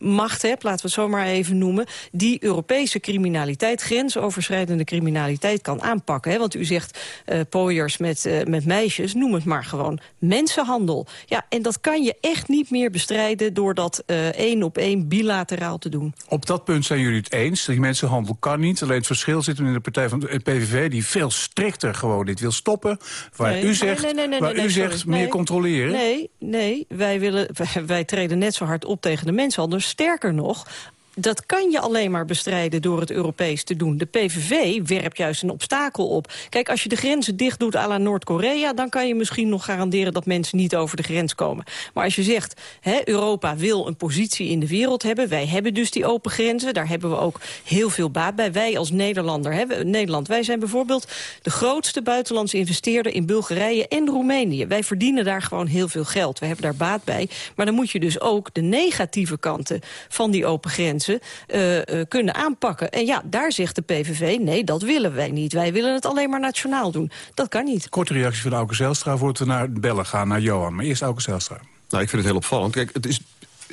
politiemacht hebt, laten we het zo maar even noemen, die Europese criminaliteit, grensoverschrijdende criminaliteit kan aanpakken. Hè? Want u zegt eh pooiers met, eh, met meisjes, noem het maar gewoon mensenhandel. Ja, en dat kan je echt niet meer bestrijden door dat eh, één op één bilateraal te doen. Op dat punt zijn jullie het eens. Die mensenhandel kan niet. Alleen het verschil zit in de partij van de PVV... die veel strikter gewoon dit wil stoppen. Waar Nee, u zegt, nee, nee, nee, waar u zegt meer controleren. Nee, nee wij, willen, wij, wij treden net zo hard op tegen de mensenhandel. Sterker nog, dat kan je alleen maar bestrijden door het Europees te doen. De PVV werpt juist een obstakel op. Kijk, als je de grenzen dicht doet à la Noord-Korea... dan kan je misschien nog garanderen dat mensen niet over de grens komen. Maar als je zegt, hè, Europa wil een positie in de wereld hebben... wij hebben dus die open grenzen, daar hebben we ook heel veel baat bij. Wij als Nederlander, hè, Nederland, wij zijn bijvoorbeeld... de grootste buitenlandse investeerder in Bulgarije en Roemenië. Wij verdienen daar gewoon heel veel geld. We hebben daar baat bij. Maar dan moet je dus ook de negatieve kanten van die open grenzen eh, eh, kunnen aanpakken. En ja, daar zegt de PVV, nee, dat willen wij niet. Wij willen het alleen maar nationaal doen. Dat kan niet. Korte reactie van Auke Zelstra voordat we naar bellen gaan, naar Johan. Maar eerst Auke Zelstra. Nou, ik vind het heel opvallend. Kijk, het is,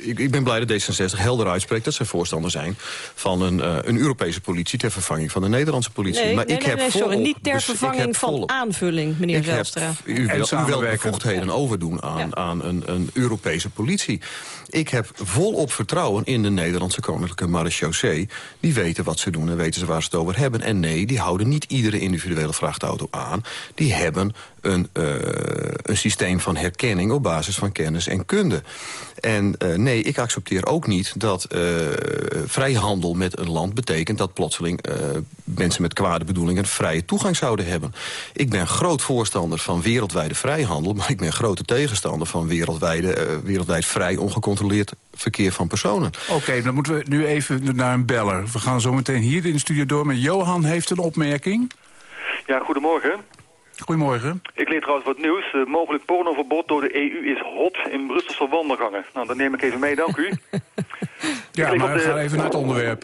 ik, ik ben blij dat D66 helder uitspreekt dat ze voorstander zijn van een, eh, een Europese politie ter vervanging van de Nederlandse politie. Nee, maar nee, ik nee, heb nee, sorry, niet ter heb vervanging van volop- aanvulling, meneer Zelstra. U wil, u wel samenwerken. bevoegdheden overdoen aan, aan een, een Europese politie. Ik heb volop vertrouwen in de Nederlandse koninklijke marechaussee. Die weten wat ze doen en weten ze waar ze het over hebben. En nee, die houden niet iedere individuele vrachtauto aan. Die hebben een, eh, een systeem van herkenning op basis van kennis en kunde. En eh, nee, ik accepteer ook niet dat eh, vrijhandel met een land betekent... dat plotseling eh, mensen met kwade bedoelingen vrije toegang zouden hebben. Ik ben groot voorstander van wereldwijde vrijhandel... maar ik ben grote tegenstander van wereldwijde, wereldwijd vrij ongecontroleerd verkeer van personen. Oké, dan moeten we nu even naar een beller. We gaan zo meteen hier in de studio door. Maar Johan heeft een opmerking. Ja, goedemorgen. Goedemorgen. Ik lees trouwens wat nieuws. Eh, mogelijk pornoverbod door de EU is hot in Brusselse wandelgangen. Nou, dat neem ik even mee, dank u. Ja, maar de- gaan even naar het onderwerp.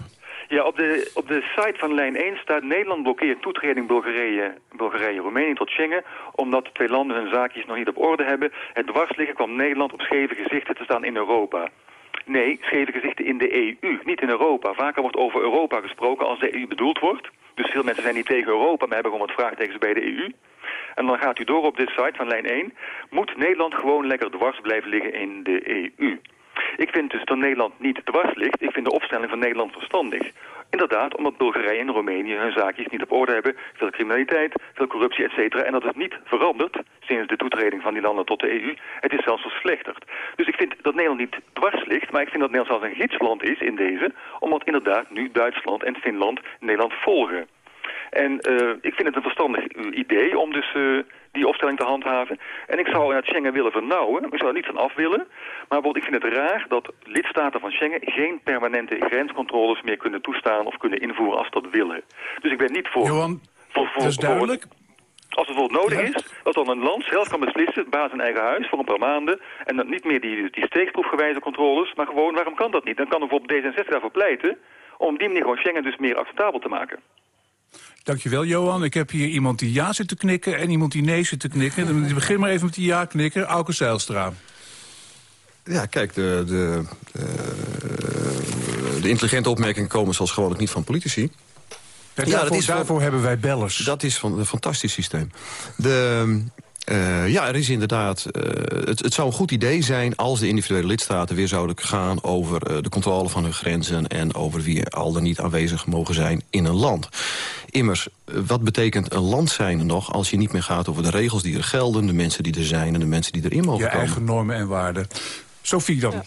Ja, op de, op de site van lijn 1 staat Nederland blokkeert toetreding Bulgarije, Bulgarije Roemenië tot Schengen, omdat de twee landen hun zaakjes nog niet op orde hebben. Het dwarsliggen kwam Nederland op scheve gezichten te staan in Europa. Nee, scheve gezichten in de EU, niet in Europa. Vaker wordt over Europa gesproken als de EU bedoeld wordt. Dus veel mensen zijn niet tegen Europa, maar hebben gewoon wat vraagtekens bij de EU. En dan gaat u door op dit site van lijn 1. Moet Nederland gewoon lekker dwars blijven liggen in de EU? Ik vind dus dat Nederland niet dwars ligt. Ik vind de opstelling van Nederland verstandig. Inderdaad, omdat Bulgarije en Roemenië hun zaakjes niet op orde hebben. Veel criminaliteit, veel corruptie, et cetera. En dat is niet veranderd sinds de toetreding van die landen tot de EU. Het is zelfs verslechterd. Dus ik vind dat Nederland niet dwars ligt, maar ik vind dat Nederland zelfs een gidsland is in deze. Omdat inderdaad nu Duitsland en Finland Nederland volgen. En uh, ik vind het een verstandig idee om dus uh, die opstelling te handhaven. En ik zou het Schengen willen vernauwen. Ik zou er niet van af willen. Maar bijvoorbeeld, ik vind het raar dat lidstaten van Schengen geen permanente grenscontroles meer kunnen toestaan of kunnen invoeren als ze dat willen. Dus ik ben niet voor... Johan, voor, voor, dat is duidelijk. Als het bijvoorbeeld nodig is, dat dan een land zelf kan beslissen, baas in eigen huis, voor een paar maanden, en dan niet meer die, die steekproefgewijze controles, maar gewoon, waarom kan dat niet? Dan kan bijvoorbeeld D66 daarvoor pleiten, om op die manier gewoon Schengen dus meer acceptabel te maken. Dankjewel, Johan. Ik heb hier iemand die ja zit te knikken en iemand die nee zit te knikken. Ik begin maar even met die ja knikken. Auke Zijlstra. Ja, kijk, de, de, de, de intelligente opmerkingen komen zoals gewoonlijk niet van politici. Ja, daarvoor, dat is daarvoor hebben wij bellers. Dat is van, een fantastisch systeem. De, uh, ja, er is inderdaad... Uh, het, het zou een goed idee zijn als de individuele lidstaten weer zouden gaan... over uh, de controle van hun grenzen en over wie al dan niet aanwezig mogen zijn in een land. Immers, wat betekent een land zijn nog als je niet meer gaat over de regels die er gelden... de mensen die er zijn en de mensen die erin mogen je komen? Je eigen normen en waarden. Sophie dan. Ja.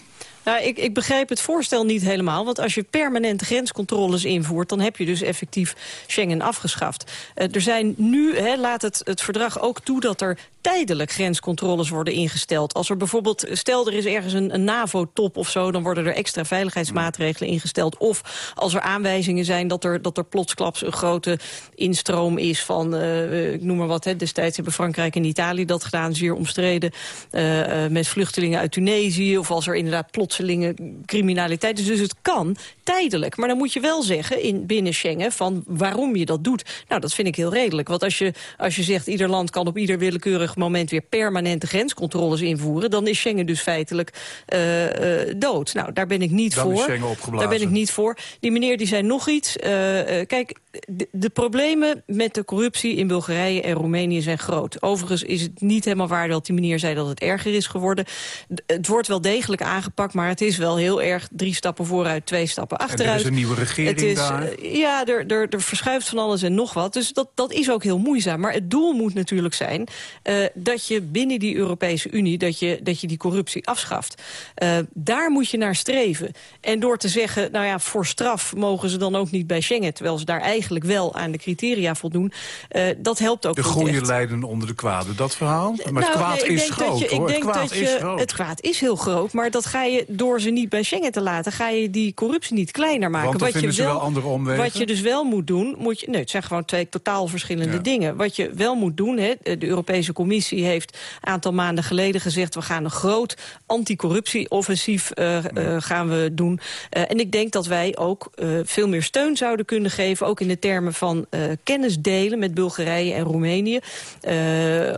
Nou, ik, ik begrijp het voorstel niet helemaal. Want als je permanente grenscontroles invoert... dan heb je dus effectief Schengen afgeschaft. Uh, er zijn nu, hè, laat het, het verdrag ook toe... dat er tijdelijk grenscontroles worden ingesteld. Als er bijvoorbeeld, stel er is ergens een, NAVO-top of zo... dan worden er extra veiligheidsmaatregelen ingesteld. Of als er aanwijzingen zijn dat er, dat er plotsklaps een grote instroom is van... Uh, ik noem maar wat, hè, destijds hebben Frankrijk en Italië dat gedaan... zeer omstreden uh, met vluchtelingen uit Tunesië... of als er inderdaad plotselinge criminaliteit is. Dus het kan tijdelijk. Maar dan moet je wel zeggen in binnen Schengen van waarom je dat doet. Nou, dat vind ik heel redelijk. Want als je, als je zegt ieder land kan op ieder willekeurig moment weer permanente grenscontroles invoeren, dan is Schengen dus feitelijk uh, uh, dood. Nou, daar ben ik niet dan voor. Daar ben ik niet voor. Die meneer die zei nog iets. Uh, kijk, de, de, problemen met de corruptie in Bulgarije en Roemenië zijn groot. Overigens is het niet helemaal waar dat die meneer zei dat het erger is geworden. D het wordt wel degelijk aangepakt, maar het is wel heel erg drie stappen vooruit, twee stappen achteruit. En er is een nieuwe regering het is, daar. Ja, er, er, er verschuift van alles en nog wat. Dus dat, dat is ook heel moeizaam. Maar het doel moet natuurlijk zijn uh, dat je binnen die Europese Unie... dat je, dat je die corruptie afschaft. Uh, daar moet je naar streven. En door te zeggen, nou ja, voor straf mogen ze dan ook niet bij Schengen... terwijl ze daar eigenlijk wel aan de criteria voldoen... Uh, dat helpt ook de niet goede lijden onder de kwade, dat verhaal? Maar nou, het kwaad nee, ik is groot, je, hoor. Ik Het kwaad dat is je, groot. Het kwaad is heel groot, maar dat ga je door ze niet bij Schengen te laten... ga je die corruptie niet kleiner maken. Want wat je wel, wel andere omwegen. Wat je dus wel moet doen, moet je, nee, het zijn gewoon twee totaal verschillende Ja. dingen. Wat je wel moet doen, hè, de Europese Commissie heeft een aantal maanden geleden gezegd... we gaan een groot anticorruptie-offensief uh, uh, gaan we doen. Uh, en ik denk dat wij ook veel meer steun zouden kunnen geven... ook in de termen van kennis delen met Bulgarije en Roemenië...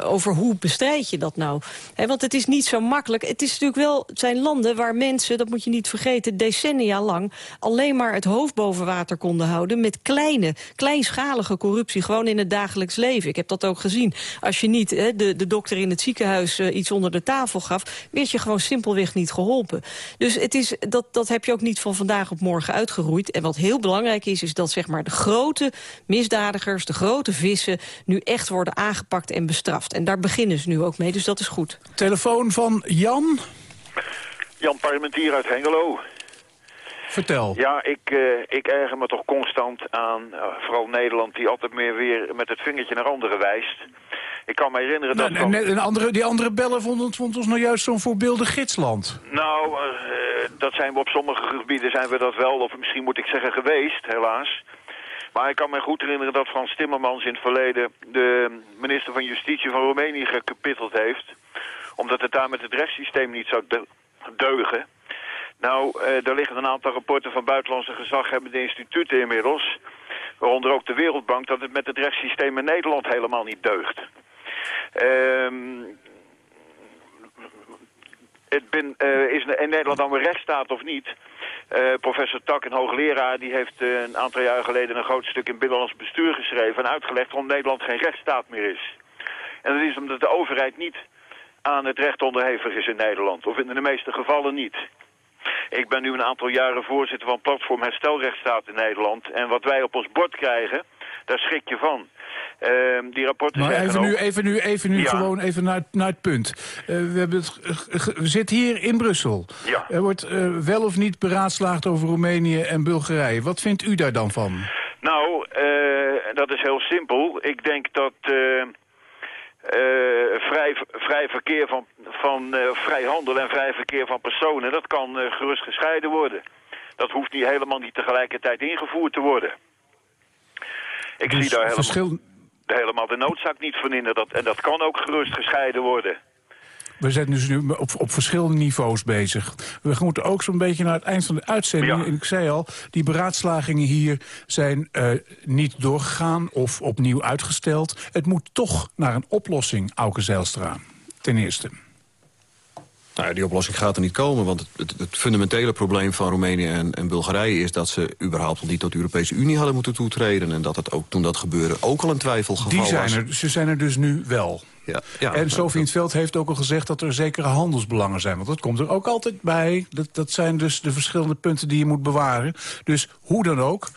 Over hoe bestrijd je dat nou? He, want het is niet zo makkelijk. Het is natuurlijk wel, het zijn landen waar mensen, dat moet je niet vergeten... decennia lang alleen maar het hoofd boven water konden houden... met kleine, kleinschalige corruptie, gewoon in het dagelijks leven. Ik heb dat ook gezien. Als je niet de, de dokter in het ziekenhuis uh, iets onder de tafel gaf... werd je gewoon simpelweg niet geholpen. Dus het is, dat, dat heb je ook niet van vandaag op morgen uitgeroeid. En wat heel belangrijk is, is dat zeg maar, de grote misdadigers... de grote vissen nu echt worden aangepakt en bestraft. En daar beginnen ze nu ook mee, dus dat is goed. Telefoon van Jan. Jan Parmentier uit Hengelo. Vertel. Ja, ik, uh, ik erger me toch constant aan, uh, vooral Nederland... die altijd meer weer met het vingertje naar anderen wijst. Ik kan me herinneren dat... Nou, andere, die andere bellen vonden, vond ons nou juist zo'n voorbeeldig gidsland. Nou, uh, dat zijn we op sommige gebieden zijn we dat wel, of misschien moet ik zeggen geweest, helaas. Maar ik kan me goed herinneren dat Frans Timmermans in het verleden... de minister van Justitie van Roemenië gekapitteld heeft. Omdat het daar met het rechtssysteem niet zou de- deugen. Nou, uh, daar liggen een aantal rapporten van buitenlandse gezaghebbende instituten inmiddels. Waaronder ook de Wereldbank, dat het met het rechtssysteem in Nederland helemaal niet deugt. Ehm het ben, uh, is in Nederland dan een rechtsstaat of niet? Eh, professor Tak, een hoogleraar, die heeft eh, een aantal jaar geleden een groot stuk in binnenlands bestuur geschreven en uitgelegd waarom Nederland geen rechtsstaat meer is. En dat is omdat de overheid niet aan het recht onderhevig is in Nederland, of in de meeste gevallen niet. Ik ben nu een aantal jaren voorzitter van Platform Herstelrechtsstaat in Nederland. En wat wij op ons bord krijgen, daar schrik je van. Ehm, die rapporten Maar even nu, even nu, even nu Ja. gewoon even naar, naar het punt. Eh, we, hebben het, we zitten hier in Brussel. Ja. Er wordt eh, wel of niet beraadslaagd over Roemenië en Bulgarije. Wat vindt u daar dan van? Nou, eh, dat is heel simpel. Ik denk dat vrij, vrij verkeer van, van vrij handel en vrij verkeer van personen, dat kan gerust gescheiden worden. Dat hoeft niet helemaal niet tegelijkertijd ingevoerd te worden. Ik Dus zie daar helemaal, verschil- helemaal de noodzaak niet van in. En dat, en dat kan ook gerust gescheiden worden. We zijn dus nu op, op verschillende niveaus bezig. We moeten ook zo'n beetje naar het eind van de uitzending. En ik zei al, die beraadslagingen hier zijn eh, niet doorgegaan of opnieuw uitgesteld. Het moet toch naar een oplossing, Auke Zijlstra. Ten eerste. Nou, die oplossing gaat er niet komen, want het, het, fundamentele probleem van Roemenië en, en Bulgarije is dat ze überhaupt nog niet tot de Europese Unie hadden moeten toetreden. En dat het ook toen dat gebeurde ook al een twijfelgeval Die zijn was. er, ze zijn er dus nu wel. Ja, ja, en Sophie in het Veld heeft ook al gezegd dat er zekere handelsbelangen zijn. Want dat komt er ook altijd bij. Dat, dat zijn dus de verschillende punten die je moet bewaren. Dus hoe dan ook,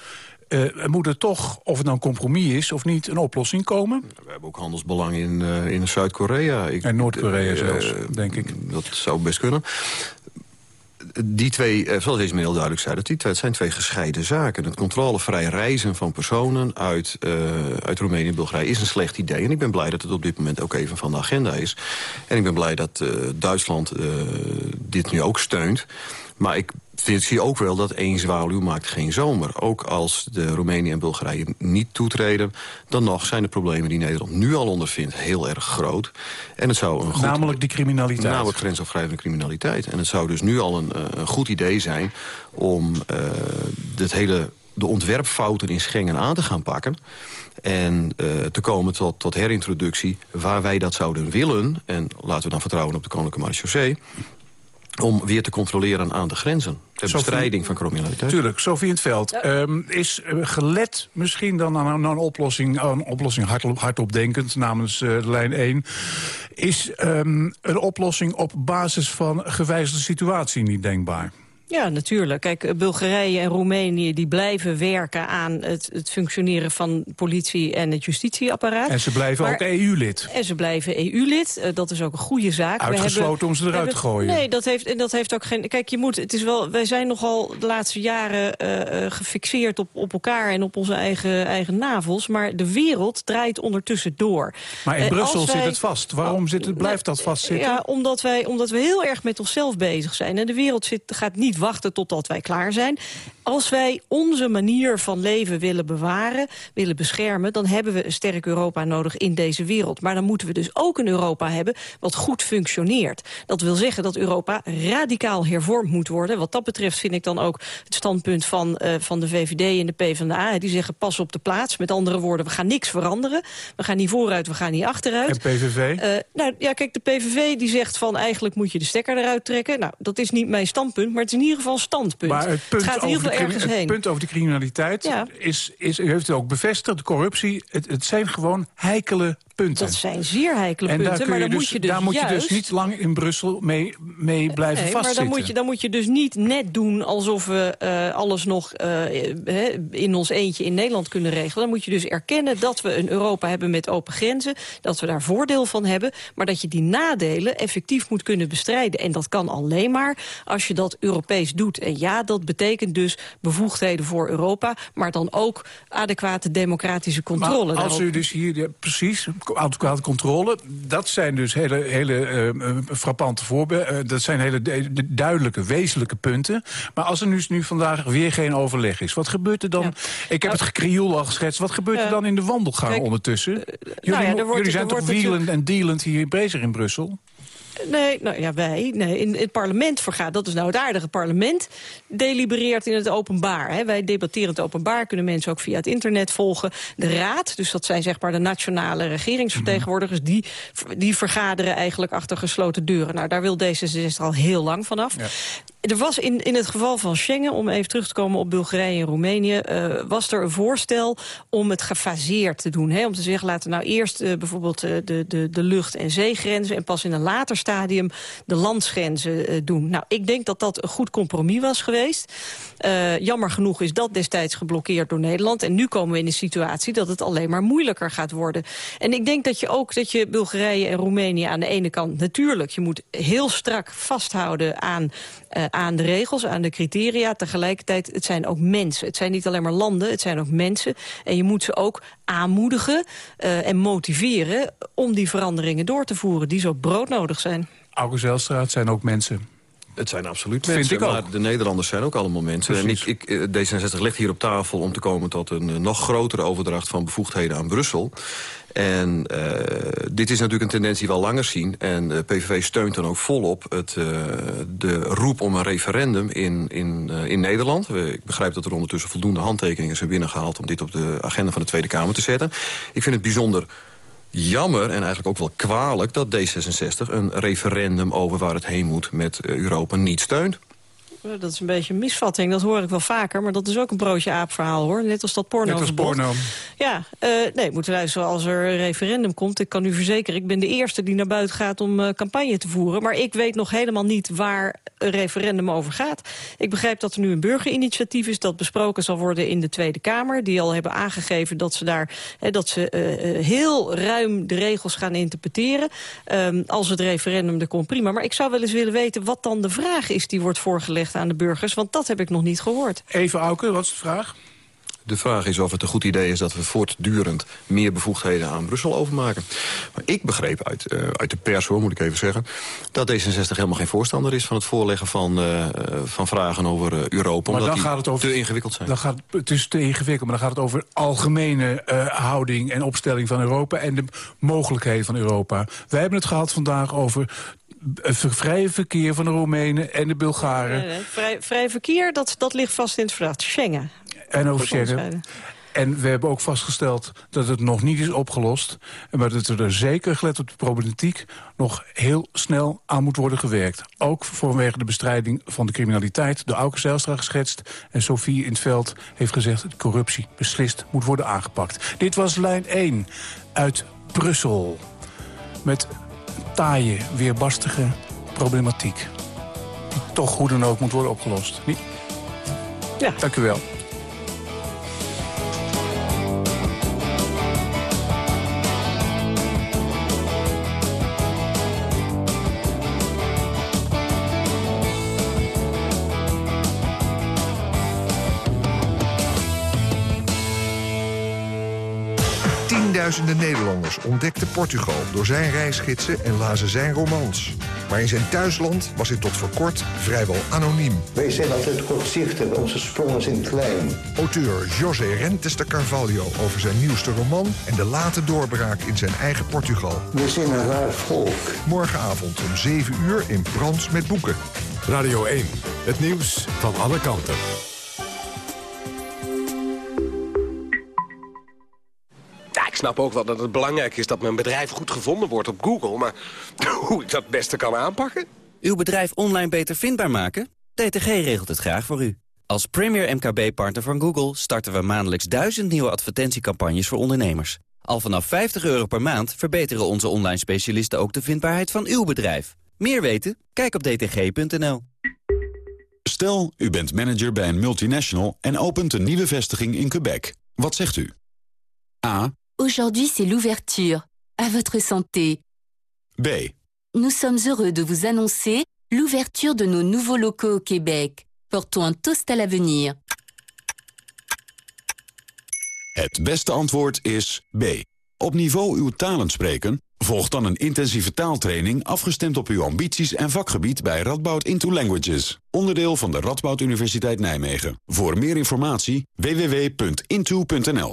er moet er toch, of het nou een compromis is of niet, een oplossing komen. We hebben ook handelsbelang in, eh, in Zuid-Korea. En Noord-Korea eh, zelfs, denk ik. Dat zou best kunnen. Die twee, zoals deze heel duidelijk zei... Dat die twee, het zijn twee gescheiden zaken. Het controlevrij reizen van personen uit, uit Roemenië en Bulgarije... is een slecht idee. En ik ben blij dat het op dit moment ook even van de agenda is. En ik ben blij dat Duitsland dit nu ook steunt. Maar ik zie ook wel dat één zwaluw maakt geen zomer. Ook als de Roemenië en Bulgarije niet toetreden... dan nog zijn de problemen die Nederland nu al ondervindt heel erg groot. En het zou een goed, Namelijk die criminaliteit. Namelijk grensoverschrijdende criminaliteit. En het zou dus nu al een, eh, een goed idee zijn... om eh dit hele, de ontwerpfouten in Schengen aan te gaan pakken... En eh, te komen tot, tot herintroductie waar wij dat zouden willen. En laten we dan vertrouwen op de Koninklijke Marechaussee om weer te controleren aan de grenzen. Ter Sophie- bestrijding van criminaliteit. Tuurlijk, Sofie in het Veld. Ehm, is eh, gelet misschien dan aan, aan een oplossing, aan een oplossing hardop, hardop denkend namens eh, lijn 1... is ehm, een oplossing op basis van gewijzigde situatie niet denkbaar? Ja, natuurlijk. Kijk, eh, Bulgarije en Roemenië die blijven werken aan het, het functioneren van politie en het justitieapparaat. En ze blijven Maar- ook EU-lid. En ze blijven EU-lid. Eh, dat is ook een goede zaak. Uitgesloten hebben- om ze eruit te gooien. Nee, dat heeft, en dat heeft ook geen... Kijk, je moet, het is wel, wij zijn nogal de laatste jaren eh, gefixeerd op, op elkaar en op onze eigen, eigen navels. Maar de wereld draait ondertussen door. Maar in Brussel zit het vast. Waarom zit het, blijft dat vastzitten? Ja, omdat, wij, omdat we heel erg met onszelf bezig zijn. En de wereld zit, gaat niet wachten totdat wij klaar zijn. Als wij onze manier van leven willen bewaren, willen beschermen... dan hebben we een sterk Europa nodig in deze wereld. Maar dan moeten we dus ook een Europa hebben wat goed functioneert. Dat wil zeggen dat Europa radicaal hervormd moet worden. Wat dat betreft vind ik dan ook het standpunt van, eh, van de VVD en de PvdA. Die zeggen pas op de plaats. Met andere woorden, we gaan niks veranderen. We gaan niet vooruit, we gaan niet achteruit. En PVV? Eh, nou ja, kijk, de PVV die zegt van eigenlijk moet je de stekker eruit trekken. Nou, dat is niet mijn standpunt, maar het is ieder geval standpunt. Maar het punt, gaat in ieder geval ergens het heen. punt over de criminaliteit Ja. is, is, u heeft het ook bevestigd, de corruptie. Het, het zijn gewoon heikele punten. Dat zijn zeer heikele en punten, daar, maar dan dus, moet je dus daar moet je dus niet lang in Brussel mee, mee blijven Nee, maar vastzitten. dan moet, je, dan moet je dus niet net doen alsof we eh, alles nog eh, in ons eentje in Nederland kunnen regelen. Dan moet je dus erkennen dat we een Europa hebben met open grenzen. Dat we daar voordeel van hebben. Maar dat je die nadelen effectief moet kunnen bestrijden. En dat kan alleen maar als je dat Europees doet. En ja, dat betekent dus bevoegdheden voor Europa. Maar dan ook adequate democratische controle. Maar als daarop. u dus hier, precies, adequate controle... dat zijn dus hele, hele eh, eh, frappante voorbeelden. dat zijn hele du- du- duidelijke, wezenlijke punten. Maar als er nu, nu vandaag weer geen overleg is... wat gebeurt er dan? Ik heb het gekrioel al geschetst. Wat gebeurt er dan in de wandelgang Kijk, ondertussen? jullie nou ja, mo- wordt- jullie zijn toch wielend en dealend hier bezig in Brussel? Nee, nou ja, wij. Nee, in, in het parlement vergaat. Dat is nou het aardige. Het parlement delibereert in het openbaar. Hè. Wij debatteren het openbaar. Kunnen mensen ook via het internet volgen. De raad, dus dat zijn zeg maar de nationale regeringsvertegenwoordigers... die, die vergaderen eigenlijk achter gesloten deuren. Nou, daar wil D66 al heel lang vanaf. Er was in, in het geval van Schengen, om even terug te komen op Bulgarije en Roemenië... Uh, was er een voorstel om het gefaseerd te doen. Hè? Om te zeggen, laten we nou eerst uh, bijvoorbeeld uh, de, de, de lucht- en zeegrenzen... en pas in een later stadium de landsgrenzen doen. Nou, ik denk dat dat een goed compromis was geweest. jammer genoeg is dat destijds geblokkeerd door Nederland. En nu komen we in de situatie dat het alleen maar moeilijker gaat worden. En ik denk dat je ook dat je Bulgarije en Roemenië aan de ene kant... natuurlijk, je moet heel strak vasthouden aan uh, aan de regels, aan de criteria. Tegelijkertijd, het zijn ook mensen. Het zijn niet alleen maar landen, het zijn ook mensen. En je moet ze ook aanmoedigen uh, en motiveren... om die veranderingen door te voeren die zo broodnodig zijn. Auke Zijlstra, het zijn ook mensen. Het zijn absoluut Vind mensen, ook. maar de Nederlanders zijn ook allemaal mensen. En ik, ik, eh, D66 ligt hier op tafel om te komen tot een uh, nog grotere overdracht van bevoegdheden aan Brussel. En uh, dit is natuurlijk een tendens die we al langer zien. En de PVV steunt dan ook volop het, uh, de roep om een referendum in, in, uh, in Nederland. Ik begrijp dat er ondertussen voldoende handtekeningen zijn binnengehaald... om dit op de agenda van de Tweede Kamer te zetten. Ik vind het bijzonder jammer en eigenlijk ook wel kwalijk... dat D66 een referendum over waar het heen moet met Europa niet steunt. Dat is een beetje een misvatting, dat hoor ik wel vaker. Maar dat is ook een broodje aapverhaal, hoor. Net als dat porno Net als porno. Ja, uh, nee, moet luisteren als er een referendum komt. Ik kan u verzekeren, ik ben de eerste die naar buiten gaat om uh, campagne te voeren. Maar ik weet nog helemaal niet waar een referendum over gaat. Ik begrijp dat er nu een burgerinitiatief is dat besproken zal worden in de Tweede Kamer. Die al hebben aangegeven dat ze daar hè, dat ze uh, heel ruim de regels gaan interpreteren. Um, als het referendum er komt, prima. Maar ik zou wel eens willen weten wat dan de vraag is die wordt voorgelegd aan de burgers? Want dat heb ik nog niet gehoord. Even, Auke, wat is de vraag? De vraag is of het een goed idee is dat we voortdurend meer bevoegdheden aan Brussel overmaken. Maar ik begreep uit, uh, uit de pers, hoor, moet ik even zeggen... dat D66 helemaal geen voorstander is van het voorleggen van, uh, van vragen over uh, Europa. Maar omdat dan gaat het over, te ingewikkeld zijn. Dan gaat, het is te ingewikkeld, maar dan gaat het over algemene houding en opstelling van Europa... en de mogelijkheden van Europa. Wij hebben het gehad vandaag over vrije verkeer van de Roemenen en de Bulgaren. Nee, nee. Vrij, vrij verkeer, dat, dat ligt vast in het verdrag. Schengen. En over Schengen. En we hebben ook vastgesteld dat het nog niet is opgelost. Maar dat er, er zeker, gelet op de problematiek... nog heel snel aan moet worden gewerkt. Ook vanwege de bestrijding van de criminaliteit. De Auke Zijlstra geschetst. En Sofie in het veld heeft gezegd... dat corruptie beslist moet worden aangepakt. Dit was lijn 1 uit Brussel. Met taaie, weerbarstige problematiek. Die toch hoe dan ook moet worden opgelost. Ja. Dank u wel. Tienduizenden Nederlanders ontdekten Portugal door zijn reisgidsen en lazen zijn romans. Maar in zijn thuisland was hij tot voor kort vrijwel anoniem. Wij zijn altijd kortzichtig, onze sprongen zijn klein. Auteur José Rentes de Carvalho over zijn nieuwste roman... en de late doorbraak in zijn eigen Portugal. We zijn een raar volk. Morgenavond om 7 uur in Brands met Boeken. Radio 1, het nieuws van alle kanten. Snap ook wel dat het belangrijk is dat mijn bedrijf goed gevonden wordt op Google. Maar hoe ik dat het beste kan aanpakken? Uw bedrijf online beter vindbaar maken? DTG regelt het graag voor u. Als premier MKB-partner van Google starten we maandelijks duizend nieuwe advertentiecampagnes voor ondernemers. Al vanaf 50 euro per maand verbeteren onze online specialisten ook de vindbaarheid van uw bedrijf. Meer weten? Kijk op dtg.nl. Stel, u bent manager bij een multinational en opent een nieuwe vestiging in Quebec. Wat zegt u? A. Aujourd'hui, c'est l'ouverture. À votre santé. B. Nous sommes heureux de vous annoncer l'ouverture de nos nouveaux locaux au Québec. Portons un toast à l'avenir. Het beste antwoord is B. Op niveau uw talen spreken? Volg dan een intensieve taaltraining afgestemd op uw ambities en vakgebied bij Radboud Into Languages. Onderdeel van de Radboud Universiteit Nijmegen. Voor meer informatie www.into.nl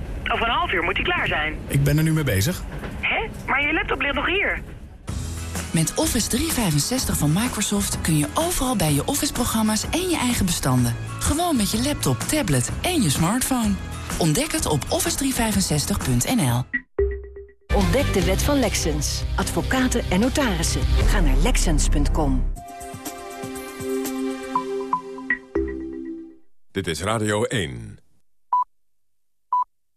Over een half uur moet die klaar zijn. Ik ben er nu mee bezig. Hè? Maar je laptop ligt nog hier. Met Office 365 van Microsoft kun je overal bij je Office-programma's en je eigen bestanden. Gewoon met je laptop, tablet en je smartphone. Ontdek het op office365.nl. Ontdek de wet van Lexens. Advocaten en notarissen. Ga naar Lexens.com. Dit is Radio 1.